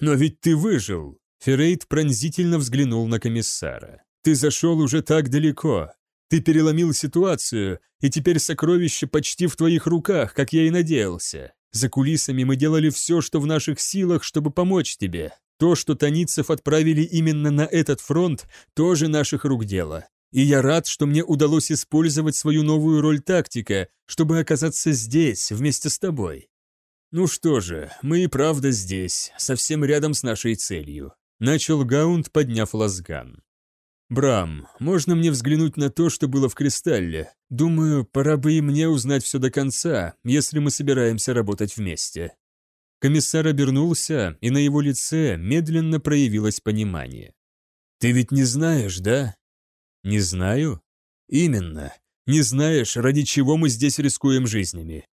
«Но ведь ты выжил!» Феррейт пронзительно взглянул на комиссара. «Ты зашел уже так далеко. Ты переломил ситуацию, и теперь сокровище почти в твоих руках, как я и надеялся. За кулисами мы делали все, что в наших силах, чтобы помочь тебе. То, что таницев отправили именно на этот фронт, тоже наших рук дело. И я рад, что мне удалось использовать свою новую роль тактика, чтобы оказаться здесь, вместе с тобой. Ну что же, мы и правда здесь, совсем рядом с нашей целью. Начал Гаунд, подняв лазган. «Брам, можно мне взглянуть на то, что было в кристалле? Думаю, пора бы и мне узнать все до конца, если мы собираемся работать вместе». Комиссар обернулся, и на его лице медленно проявилось понимание. «Ты ведь не знаешь, да?» «Не знаю?» «Именно. Не знаешь, ради чего мы здесь рискуем жизнями.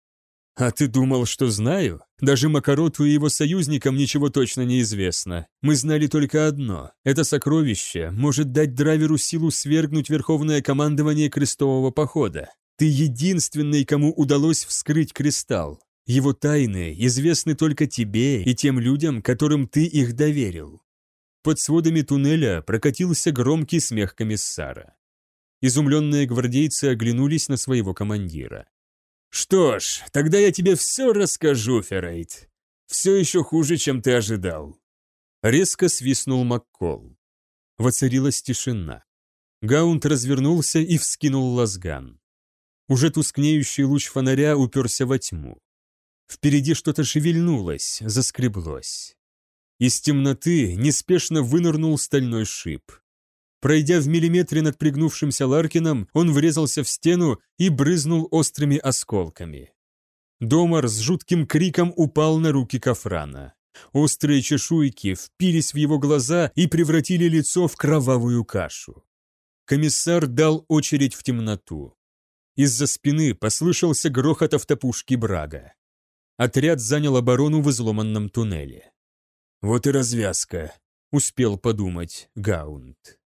«А ты думал, что знаю? Даже Макароту и его союзникам ничего точно не известно. Мы знали только одно. Это сокровище может дать драйверу силу свергнуть верховное командование крестового похода. Ты единственный, кому удалось вскрыть кристалл. Его тайны известны только тебе и тем людям, которым ты их доверил. Под сводами туннеля прокатился громкий смех комиссара. Изумленные гвардейцы оглянулись на своего командира. «Что ж, тогда я тебе все расскажу, Феррейт. Все еще хуже, чем ты ожидал». Резко свистнул Маккол. Воцарилась тишина. Гаунт развернулся и вскинул лазган. Уже тускнеющий луч фонаря уперся во тьму. Впереди что-то шевельнулось, заскреблось. Из темноты неспешно вынырнул стальной шип. Пройдя в миллиметре над пригнувшимся Ларкином, он врезался в стену и брызнул острыми осколками. Домар с жутким криком упал на руки Кафрана. Острые чешуйки впились в его глаза и превратили лицо в кровавую кашу. Комиссар дал очередь в темноту. Из-за спины послышался грохот автопушки Брага. Отряд занял оборону в изломанном туннеле. «Вот и развязка», — успел подумать Гаунд.